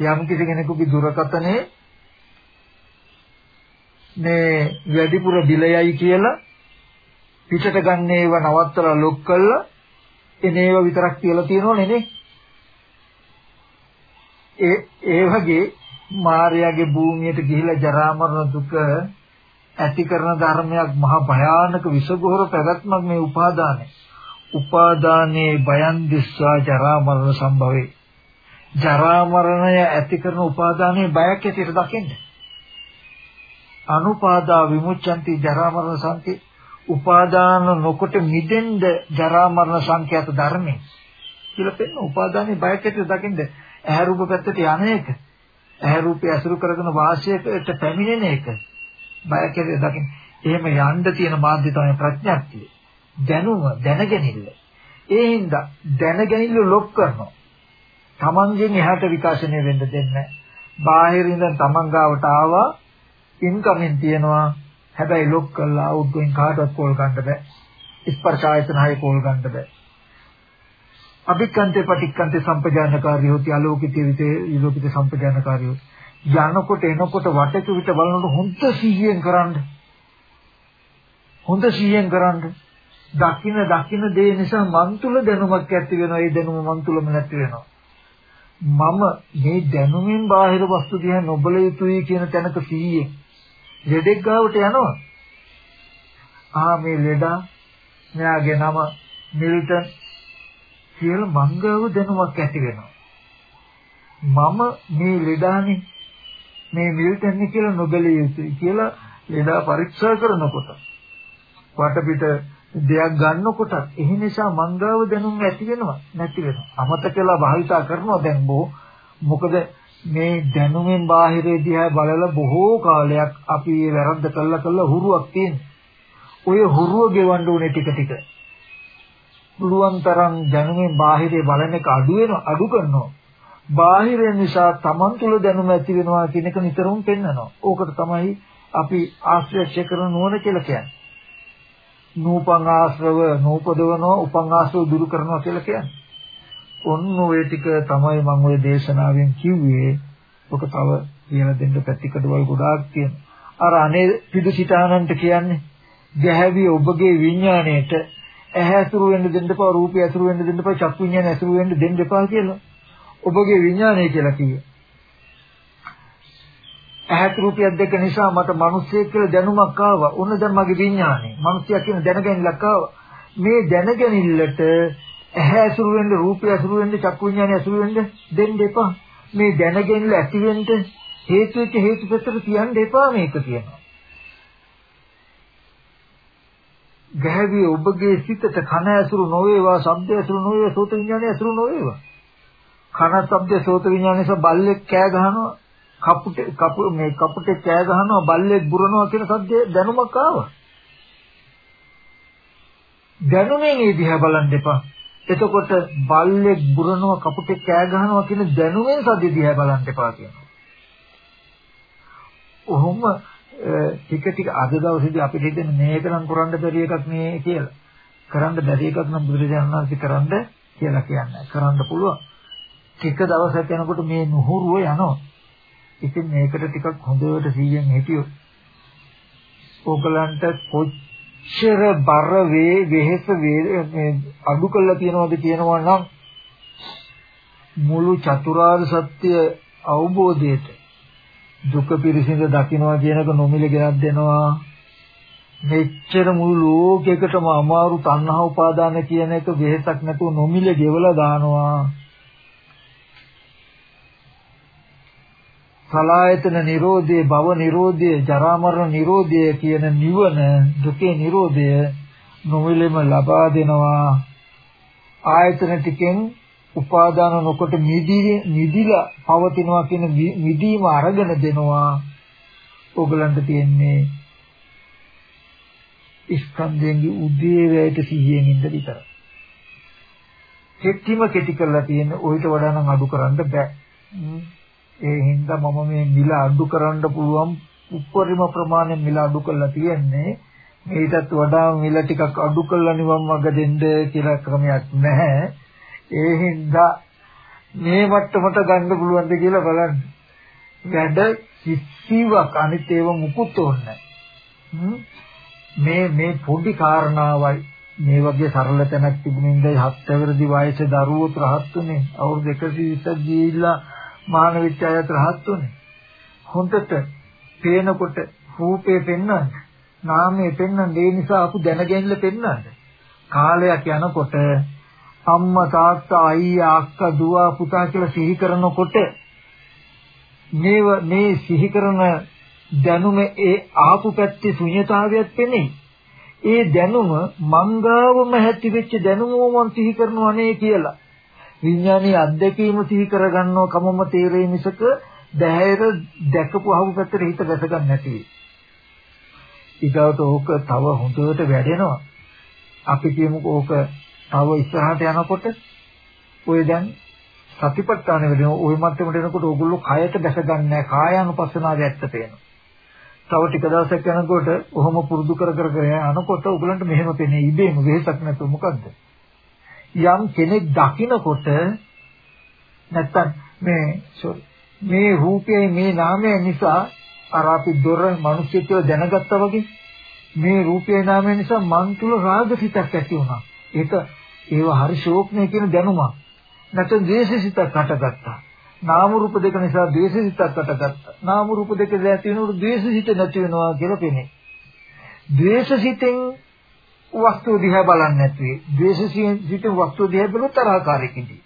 යම් කිසි කෙනෙකුගේ දුරකතනේ මේ වැඩිපුර බිලයයි කියලා පිටට ගන්න ඒවා නවත්තලා ලොක් කළා එනේව විතරක් කියලා තියෙනවනේ නේ ඒ ඒ වගේ මායාවේ භූමියට ගිහිලා ජරා මරණ දුක ඇති කරන ධර්මයක් මහා භයානක විසගොහර පැවැත්මක් මේ උපාදානය. උපාදානයේ බයන් දිස්සා ජරා මරණ සම්භවේ. ජරා මරණය ඇති කරන උපාදානයේ බයක් ඇටියට දකින්න. අනුපාදා විමුච්ඡanti ජරා මරණ සංකේ උපාදාන නොකොට මිදෙන්න ජරා මරණ සංඛ්‍යාත ධර්මේ කියලා පෙන්න උපාදානේ බයක් ඇතුළත දකින්ද ඇහැ රූප පැත්තට යන එක. ඇහැ රූපය අසුරු කරගෙන වාසියට පැමිණෙන එක. බයක් ඇතුළත දකින්න. එහෙම යන්න තියෙන මාධ්‍ය තමයි ප්‍රඥාක්තිය. දැනුම දැනගැනිල්ල ඒ හින්දා දැනගැනිල්ල ලොක් කරනවා. තමන්ගෙන් එහාට විකාශනය වෙන්න දෙන්නේ බාහිරින්ද තමන් ගාවට ආවා ඉන්කමින් තියනවා. හැබැයි ලොක් කරලා අවුට්ගෝයින් කාටවත් කෝල් ගන්න බෑ. ස්පර්ශ ආයතන හය කෝල් ගන්න බෑ. අභික්කන්තේ පටික්කන්තේ සම්පජානකාරී හොති අලෝකිතේ විතේ ඊලෝකිතේ සම්පජානකාරී යනකොට එනකොට වටේට විත බලනකොට හොඳ සිහියෙන් කරන්න. හොඳ සිහියෙන් කරන්න. දකින්න දකින්න දේ නිසා මන් තුල දැනුමක් ඇති වෙනවා. ඒ දැනුම මන් තුලම නැති වෙනවා. මම මේ දැනුමින් බාහිර වස්තු දිහා නොබල යුතුයි කියන තැනක සිහියෙන් ලෙඩෙක් ගාවට යනවා. ආ මේ ලෙඩා මෙයාගේ නම මිල්ටන් කියලා මංගව දැනුමක් ඇති වෙනවා මම මේ ලෙඩානේ මේ මිල්ටන් කියලා නොබල යුතුයි කියලා ලෙඩා පරීක්ෂා කරනකොට වටපිට දෙයක් ගන්නකොට එහි නිසා මංගාව දැනුම් ඇති වෙනවා නැති වෙනවා අමතකලා භාවිතා කරනවා දැන් බෝ මොකද මේ දැනුමෙන් බාහිරේ දිහා බලලා බොහෝ කාලයක් අපි මේ වැරද්ද කළා කළා හුරුවක් තියෙන. ඔය හුරුව ගෙවන්න ඕනේ ටික ටික. පුළුවන් තරම් දැනුමෙන් බාහිරේ බලන එක අඩු වෙන අඩු කරනවා. බාහිර නිසා Taman තුල දැනුම ඇති වෙනවා කියන එක නිතරම පෙන්නනවා. ඕකට තමයි අපි ආශ්‍රය කරන නුවණ කියලා කියන්නේ. නූපං ආශ්‍රව නූපදවනවා උපං ආශ්‍රව දුරු කරනවා කියලා කියන්නේ. ඔන්න ඔය ටික තමයි මම ওই දේශනාවෙන් කිව්වේ. ඔක තව කියලා දෙන්න පැතිකඩවල් ගොඩාක් තියෙනවා. අර අනේ පිදු සිතානන්ට කියන්නේ ගැහැවි ඔබගේ විඥාණයට ඇහැ ඇසුරු වෙන්න දෙන්න එපා රූපය ඇසුරු වෙන්න දෙන්න එපා චක්කු විඥානය ඇසුරු වෙන්න දෙන්න එපා කියලා. ඔබගේ විඥාණය කියලා කිව්වේ. ඇහත් රූපයක් දෙක නිසා මට මිනිස්සෙක් කියලා දැනුමක් ආවා. ඔන්න දැන් මගේ විඥානේ. මිනිස්සයා කියන දැනගැනිල්ලක් ආවා. මේ දැනගැනිල්ලට ඇහැ ඇසුරු වෙන්න, රූපය ඇසුරු වෙන්න, චක්කු විඥානය ඇසුරු වෙන්න දෙන්න එපා. මේ දැනගැනිල්ල ඇති වෙන්න හේතු වෙච්ච හේතු පැත්තට තියන්න එපා මේක කියනවා. ගැහැවි ඔබගේ සිතට කන ඇසුරු නොවේවා, ශබ්ද ඇසුරු නොවේවා, සෝත විඥානය ඇසුරු නොවේවා. කන, ශබ්ද, සෝත විඥානය නිසා බල්ලෙක් කෑ ගහනවා කපුට කපු මේ කපුටේ කෑ ගහනවා බල්ලෙක් බුරනවා කියන සද්දේ දැනුමක් ආවා. දැනුමෙන් ඒ දිහා බලන්න එපා. එතකොට බල්ලෙක් බුරනවා කපුටේ කෑ ගහනවා කියන දැනුමෙන් සද්දේ දිහා බලන්න එපා කියනවා. ඔහොම ටික ටික අද දවසේදී අපිට හිතෙන මේක නම් කරන්න බැරි එකක් නේ කියලා. කරන්න බැරි එකක් නම් බුදුරජාණන් වහන්සේ කරන්න කියලා කියන්නේ. කරන්න පුළුවන්. ටික දවසක් යනකොට මේ නුහුරුව යනවා. ඉතින් මේකට ටිකක් හොඳට සීයෙන් හිටියොත් ඕගලන්ට කොච්චර බර වේ වෙහෙස වේ අඩු කළා තියනවද කියනවා නම් මුළු චතුරාර්ය සත්‍ය අවබෝධයට දුක පිරිසිඳ දකින්නවා කියනක නොමිලේ ගෙනත් දෙනවා මෙච්චර මුළු ලෝකයකටම අමාරු තණ්හා උපාදාන කියන එක වෙහෙසක් නැතුව නොමිලේ ගෙවලා දානවා සලායතන නිරෝධය, භව නිරෝධය, ජරා මරණ නිරෝධය කියන නිවන දුකේ නිරෝධය නොවිලෙම ලබා දෙනවා. ආයතන ටිකෙන් උපාදාන නොකොට නිදිලා පවතිනවා කියන නිදීම අරගෙන දෙනවා. ඕගලන්ට තියෙන්නේ ස්කන්ධයන්ගේ උදේ වේට සිහියෙන් ඉඳ විතර. කෙටිම කෙටි කරලා තියෙන ඔయిత වඩා නම් අඩු කරන්න බෑ. ඒ හින්දා මම මේ මිල අඩු කරන්න පුළුවන් උපරිම ප්‍රමාණයෙන් මිල අඩු කරලා තියෙන්නේ මේකටත් වඩා මිල ටිකක් අඩු කරලා නිවන් මඟ දෙන්න කියලා ක්‍රමයක් නැහැ ඒ හින්දා මේ මට්ටමට ගන්න පුළුවන්ද කියලා බලන්න. වැඩ කිසිවක් අනිත් ඒවා මුකුත් ඕනේ මේ මේ පොඩි කාරණාවයි මේ වගේ සරල තැනක් තිබුණින්ද හත් අවුරුදු වයසේ දරුවෝ රහත් උනේ. අවුරුදු 120ක් ගිහිල්ලා මාන විචයත් රහත් උනේ. හොඳට පේනකොට රූපේ පෙන්වන්න, නාමයේ පෙන්වන්න, ඒ නිසා අපු දැනගැනilla පෙන්වන්න. කාලයක් යනකොට අම්මා තාත්තා අයියා අක්කා දුව පුතා කියලා සිහි කරනකොට මේව මේ සිහි කරන දැනුම ඒ ආපු පැත්තේ ශුන්‍යතාවයක් පෙනේ. ඒ දැනුම මංගාවම ඇති වෙච්ච දැනුම මම සිහි කරනවා නේ කියලා. විඥානීය අත්දැකීම සිහි කරගන්නව කමම තේරෙයි මිසක දැහැර දැකපු අහු පැත්තට හිත වැස ගන්න නැති. ඊගවට ඕක තව හොඳට වැඩෙනවා. අපි කියමුකෝ ඕක තව ඉස්සරහට යනකොට ඔය දැන් සතිපට්ඨාන වෙන ওই මට්ටමට එනකොට ඕගොල්ලෝ කයට දැස ගන්න නැහැ. කායානුපස්සනාවේ ඇත්ත පේනවා. තව ටික දවසක් යනකොට ඔහොම පුරුදු කර කර කර යනකොට ඔයගලන්ට මෙහෙම පෙනේ ඉබේම වෙහසක් නැතුව මොකද්ද යම් කෙනෙක් දකිනකොට නැත්තම් මේ sorry මේ රූපයේ මේ නාමය නිසා අර අපි දොර මිනිස්සුත්ව දැනගත්තා වගේ මේ රූපයේ නාමය නිසා මන් තුල රාගසිතක් ඇති වුණා ඒක ඒව හරි ශෝක්නේ කියන දැනුමක් නැත්නම් ද්වේෂසිතක් හටගත්තා නාම රූප දෙක නිසා ද්වේෂසිතක් හටගත්තා. නාම රූප දෙක ඇති වෙනකොට ද්වේෂසිත නැති වෙනවා කියලා පෙනේ. ද්වේෂසිතෙන් වස්තුව දිහා බලන්නේ නැති. ද්වේෂසිතෙන් වස්තුව දිහා බලන තරහකාරකෙදී.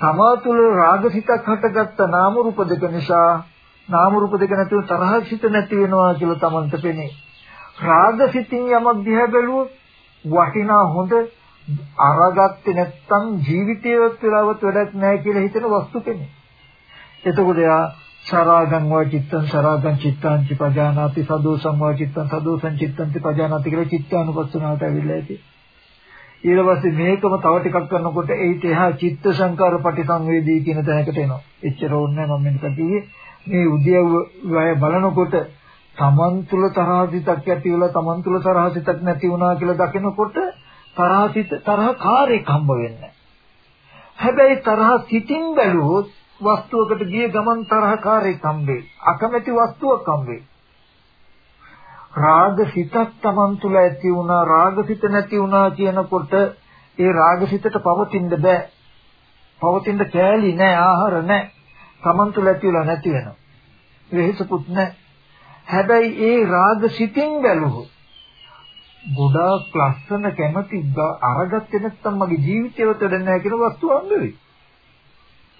තමා තුළ රාගසිතක් හටගත්ත නාම රූප දෙක නිසා නාම රූප දෙක නැතිව තරහසිත නැති වෙනවා කියලා තමන්ට පෙනේ. රාගසිතින් යමක් දිහා බැලුවොත් වටිනා හොඳ අරගත්තේ නැත්නම් ජීවිතේවත් වෙලාවත් වැඩක් නැහැ කියලා හිතන වස්තු කෙනෙක්. එතකොට යා සරාගං වා චිත්තං සරාගං චිත්තං ච පජානාති සදෝසං වා චිත්තං සදෝසං චිත්තං ච පජානාති කියලා චිත්තානුපස්සනාවට ඇවිල්ලා ඇති. ඊට පස්සේ මේකම තව ටිකක් කරනකොට ඒිට එහා චිත්ත සංකාර පටිසංවේදී කියන තැනකට එනවා. එච්චර ඕනේ මම මෙන්න කිව්වේ මේ උද්‍යවය බලනකොට තමන් තුල තරහසිතක් ඇති වෙලා තමන් තුල තරහසිතක් නැති වුණා කියලා දකිනකොට තරහසිත තරහකාරයක් හම්බ වෙන්නේ. හැබැයි තරහ සිතින් බැලුවොත් වස්තුවකට ගිය ගමන් තරහකාරයක් හම්බෙයි. අකමැති වස්තුවක් හම්බෙයි. රාග සිතක් Taman තුල ඇති වුණා රාග සිත නැති වුණා කියනකොට ඒ රාග සිතට පවතින්න බෑ. පවතින්න කෑලි නෑ ආහාර නෑ. Taman තුල ඇතිවලා නැති වෙනවා. වෙහෙසකුත් නෑ. හැබැයි ඒ රාග සිතින් බැලුවොත් ගොඩාක් ලස්සන කැමති අරගත්තේ නැත්නම් මගේ ජීවිතේවත් වැඩ නැහැ කියන වස්තුව හම්බ වෙයි.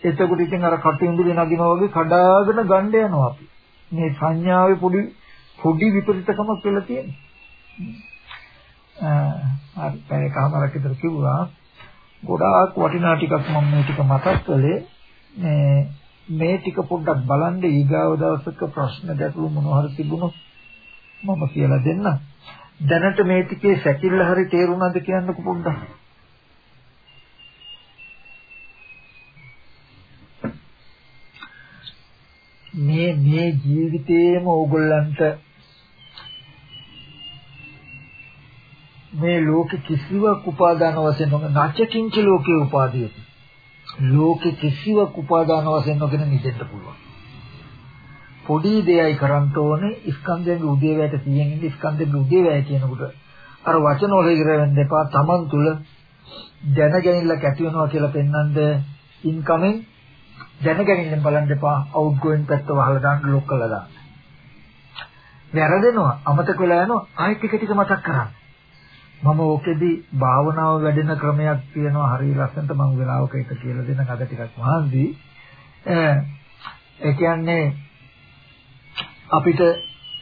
එතකොට ඉතින් අර කටින්දුලේ නගිනවා වගේ කඩාගෙන ගන්න යනවා අපි. මේ සංඥාවේ පොඩි පොඩි විපරිතකමක් වෙලා තියෙනවා. අර පැය කමාරක් විතර කිව්වා ගොඩාක් වටිනා ටිකක් මම මේ ටික මතක් කළේ මේ මේ ටික පොඩ්ඩක් බලන්න ඊගාව දවසක ප්‍රශ්න ගැටළු මොනවා හරි තිබුණොත් මම කියලා දෙන්නම්. දැනට මේ ටිකේ සැකිල්ල හරි තේරුණාද කියන්නකො පොඩ්ඩක්. මේ මේ ජීවිතේම ඕගොල්ලන්ට මේ ලෝක කිසිවක් උපාදාන වශයෙන් නැචකින්ච ලෝකේ උපාදීයති. ලෝක කිසිවක් උපාදාන වශයෙන් නොගෙන නිදෙන්න පුළුවන්. පොඩි දෙයයි කරන්න ඕනේ ස්කන්ධයන්ගේ උදේවැයට තියෙන ඉන්න ස්කන්ධයන්ගේ උදේවැය කියනකොට අර වචන වල ඉර වෙන්න එපා Taman තුල දැනගැනිල්ලක් ඇති වෙනවා කියලා පෙන්වන්නද ඉන්කමින් දැනගැනිල්ලෙන් බලන්න එපා අවුට්ගෝයින් පැත්ත වහලා දාන්න ලොක් කරලා දාන්න. වැරදෙනවා අමතක වෙලා යනවා ආයෙත් ටික ටික මතක් කරන්න. මම ඕකෙදි භාවනාව වැඩෙන ක්‍රමයක් තියෙනවා හරිය ලස්සනට මම වෙලාවක එක කියලා දෙන්න අද ටිකක් මහන්සි. ඒ කියන්නේ අපිට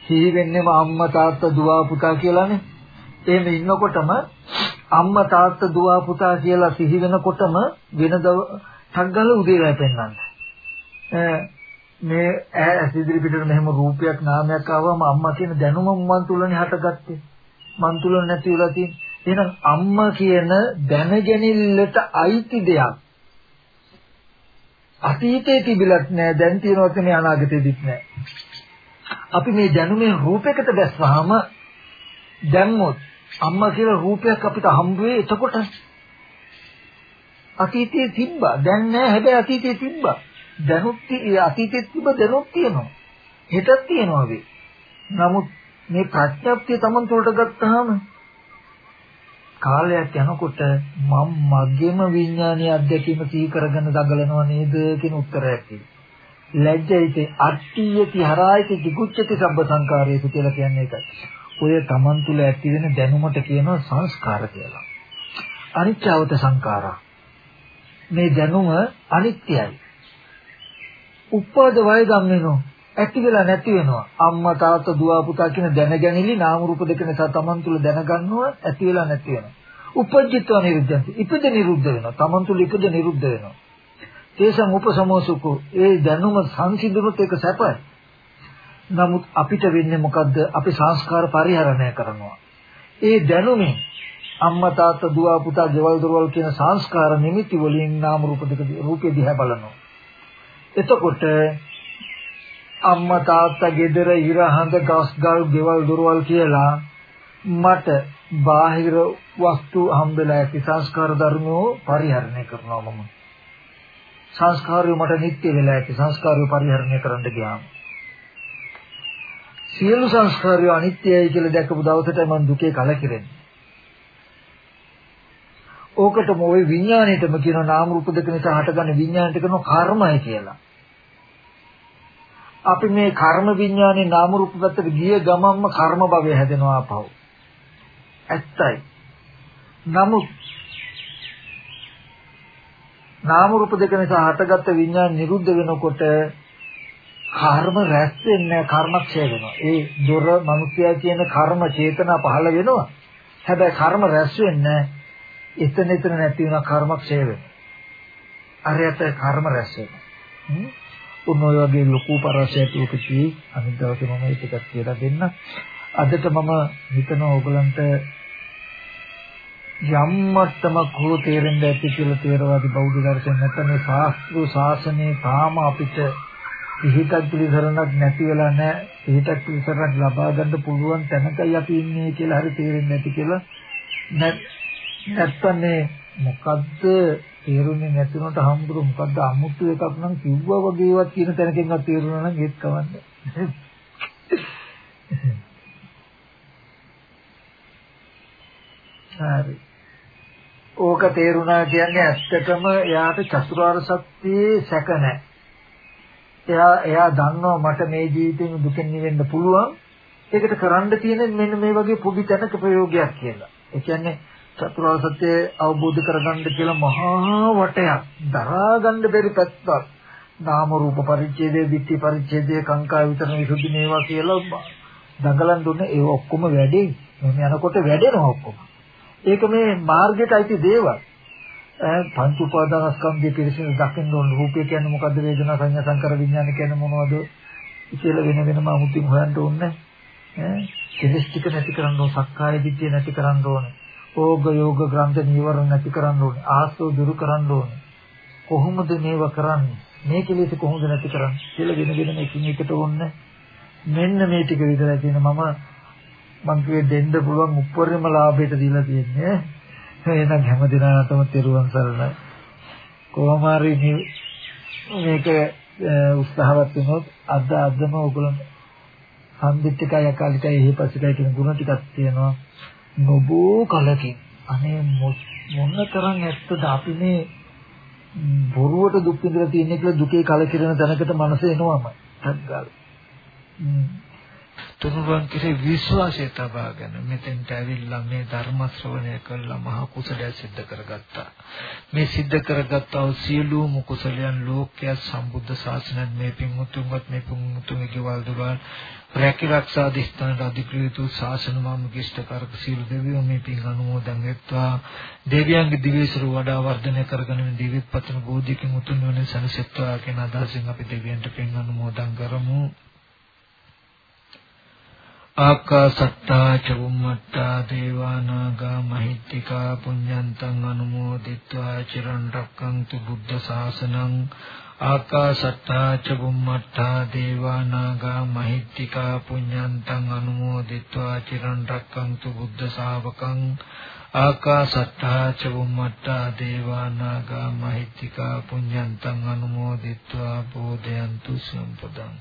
සිහි වෙන්නේම අම්මා තාත්තා දුව පුතා කියලානේ. එහෙම ඉන්නකොටම අම්මා තාත්තා දුව පුතා කියලා සිහි වෙනකොටම වෙනද ටග්ගල උදේවැය පෙන්වන්න. මේ ඇස් ඉදිරි පිටට මෙහෙම රූපයක් නාමයක් ආවම අම්මා කියන දැනුම මන් තුලනේ හටගත්තේ. මන් තුල නැති වෙලා තියෙන. එහෙනම් අම්මා කියන දැනගැනිල්ලට අයිති දෙයක්. අතීතේ තිබිලත් නෑ දැන් තියෙනවත් නෙමෙයි අනාගතේදිත් නෑ. අපි මේ දැනුමේ රූපයකට දැස්වහම දැම්මොත් අම්මා කියලා රූපයක් අපිට හම්බ වෙයි එතකොට. අතීතයේ තිබ්බා. දැන් නෑ. හැබැයි අතීතයේ තිබ්බා. දැනුත් අතීතයේ තිබ්බ දැනුත් තියෙනවා. හෙටත් තියෙනවා වේ නමුත් මේ ප්‍රඥප්තිය Taman තුළට ගත්තාම කාලයක් යනකොට මම මගේම විඥානීය අධ්‍යක්ීම සිහි කරගෙන දඟලනවා නේද කියන උත්තරයක් තියෙනවා. ලැජ්ජයිති අට්ඨියති හරායිති jigucchati සබ්බ සංකාරයේති කියලා කියන්නේ ඒකයි. ඔය Taman තුල ඇති වෙන දැනුමට කියනවා සංස්කාර කියලා. අනිත්‍යවත සංකාරා. මේ දැනුම අනිත්‍යයි. උප්පාද වය ගම්මිනෝ ඇති වෙලා නැති වෙනවා. අම්මා තාත්තා දුව පුතා කියන දැනගැනිලි නාම රූප දෙක නිසා Taman තුල දැනගන්නවා ඇති වෙලා නැති වෙනවා. උපජ්ජිත්ව නිරුද්ධන්ති. ඉපද නිරුද්ධ වෙනවා. තමන් තුළ ඉපද නිරුද්ධ වෙනවා. තේසං උපසමෝසුකෝ ඒ දැනුම සංසිඳුනොත් ඒක සැපයි. නමුත් අපිට වෙන්නේ මොකද්ද? අපි සංස්කාර පරිහරණය කරනවා. ඒ දැනුමින් අම්මා තාත්තා දුව පුතා ගෙවල් දොරවල් කියන සංස්කාර නිමිති වලින් නාම රූප දෙක රූපේ දිහා බලනවා. එතකොට අම්මා තාත්තා ගෙදර ඉර හඳ ගස් ගල් ගෙවල් දොරවල් කියලා මට බාහිර වස්තු හම්බෙලා ඇති සංස්කාර ධර්මෝ පරිහරණය කරනවා මම. සංස්කාරය මට නිත්‍ය වෙලා ඇති සංස්කාරය පරිහරණය කරන්න ගියාම. සියලු සංස්කාරය අනිත්‍යයි කියලා දැකපු දවසට මම දුකේ කලකිරෙන්නේ. ඕකටම ওই විඥාණයටම කියන නාම රූප දෙක නිසා හටගන්න විඥාණයට කරන කර්මය කියලා. අපි මේ කර්ම විඥානේ නාම රූප පැත්තට ගිය ගමන්ම කර්ම භවය හැදෙනවා අපව. ඇත්තයි. නමුත් නාම රූප දෙක නිසා හටගත්ත විඥාන නිරුද්ධ වෙනකොට කර්ම රැස් වෙන්නේ කර්මක්ෂය වෙනවා. ඒ දොර මිනිසයා කියන කර්ම චේතනා පහළ වෙනවා. හැබැයි කර්ම රැස් වෙන්නේ එතන එතන නැති වෙන කර්මක්ෂය වෙනවා. අරයට කර්ම රැස් වෙනවා. උන් ඔය වගේ ලොකු පරාසයක් උපකී අනිත් දවසේ මම ඒක ටිකක් කියලා දෙන්න. අදට මම හිතනවා ඕගලන්ට යම් මට්ටමක් හෝ තේරෙන්න ඇති කියලා තේරවාදී බෞද්ධ දර්ශන නැත්නම් මේ ශාස්ත්‍රීය ශාසනයේ තාම අපිට පිහිටක් පිළිසරණක් නැති වෙලා නැහැ. පිහිටක් පිළිසරණක් ලබා ගන්න පුළුවන් තැනකයි අපි ඉන්නේ කියලා හරි තේරෙන්නේ නැති කියලා නැත්නම් මොකද්ද තේරුන්නේ නැතුනට හම්බුරු මොකද්ද අමුතු එකක් නම් කිව්වා වගේවත් කියන තැනකින්වත් තේරුණා නම් ඒත් කවන්නේ. හරි. ඕක තේරුණා කියන්නේ ඇත්තටම එයාට චතුරාර්ය සත්‍යයේ සැක නැහැ. එයා එයා දන්නවා මට මේ ජීවිතේම දුකෙන් නිවෙන්න පුළුවන්. ඒකට කරන්න තියෙන මෙන්න මේ වගේ පොඩි තැනක ප්‍රයෝගයක් කියලා. ඒ කියන්නේ චතුරාර්ය සත්‍ය අවබෝධ කරගන්න කියලා මහා වටයක් දරා ගන්න බැරි පැත්තක් නාම රූප පරිච්ඡේදය, ditthi පරිච්ඡේදය, කාංකා විතරන විසුද්ධි මේවා කියලා දඟලන් දුන්නේ ඒ ඔක්කොම වැඩේ. මෙන්න යනකොට වැඩෙනවා ඔක්කොම. ඒක මේ මාර්ගයට අයිති දේවල්. පංච උපාදානස්කන්ධය පිළිසින දකින්න ඕන රූපය කියන්නේ මොකද්ද වේදනා සංඥා සංකාර විඥාන කියන්නේ මොනවද කියලා වෙන වෙනම අමුතින් හොයන්න ඕනේ ඈ කෙලස් ටික නැති කරන්න ඕන සක්කාය දිට්ඨිය නැති කරන්න ඕනේ ඕග යෝග ග්‍රන්ථ නීවරණ නැති කරන්න ඕනේ. ආසෝ දුරු කරන්න ඕනේ. කොහොමද මේව කරන්නේ? මේ කෙලෙස් කොහොමද නැති කරන්නේ? කියලා වෙන වෙනම එකින් එකට ඕනේ. මෙන්න මේ ටික විතරයි තියෙන මම මං කියේ දෙන්න පුළුවන් උප්පරිම ලාභයට දීලා තියෙන්නේ. එහෙනම් හැමදිනාටම තෙරුවන් සරණයි. කොහොම හරි මේක උත්සාහවත් වුණොත් අද අදම ඔයගොල්ලෝ සම්දිත්තිකය අකාලිකය එහි පස්සිකය කියන ගුණ ටිකක් තියෙනවා. නොබෝ කලකින් අනේ මොන තරම් ඇත්තද අපි මේ බොරුවට දුක් විඳලා තියෙන්නේ කියලා දුකේ කලකිරෙන තැනකට මනස එනවම ටග්ගල් තුනුරුවන් කෙරේ විශ්වාසය තබාගෙන මෙතෙන්ට ඇවිල්ලා මේ ධර්ම ශ්‍රවණය කළා මහා කුසලය සිද්ධ කරගත්තා. මේ සිද්ධ කරගත්තා වූ සියලුම කුසලයන් ලෝකයේ සම්බුද්ධ ශාසනයෙන් මේ පින්මුතුන්වත් මේ පින්මුතුන්ගේ ගෙවල් දොරවල් රැකිරක්ෂා දිස්ත්‍රාන්ත අධිකෘත ශාසන මාමුකිෂ්ඨකාරක සීල දෙවියෝ මේ පින් අනුමෝදන් වෙත්වා දෙවියන්ගේ දිවිසුර වඩා වර්ධනය කරගෙන මේ දිවිත් පතන බෝධිකින් උතුම් වෙන සනසෙත්වා කියන අදහසින් අපි දෙවියන්ට පින් අනුමෝදන් කරමු ආකාසත්තා චුම්මත්තා දේවානාගා මහිත්‍තිකා පුඤ්ඤන්තං අනුමෝදිත්වා චිරන් රක්කන්තු බුද්ධ ශාසනං ආකාසත්තා ච බුම්මත්තා දේවා නාග මහිත්‍තිකා පුඤ්ඤන්තං අනුමෝදිත්වා චිරන් රැක්කන්තු බුද්ධ ශාවකං ආකාසත්තා ච බුම්මත්තා දේවා නාග මහිත්‍තිකා පුඤ්ඤන්තං අනුමෝදිත්වා බෝධයන්තු සම්පදං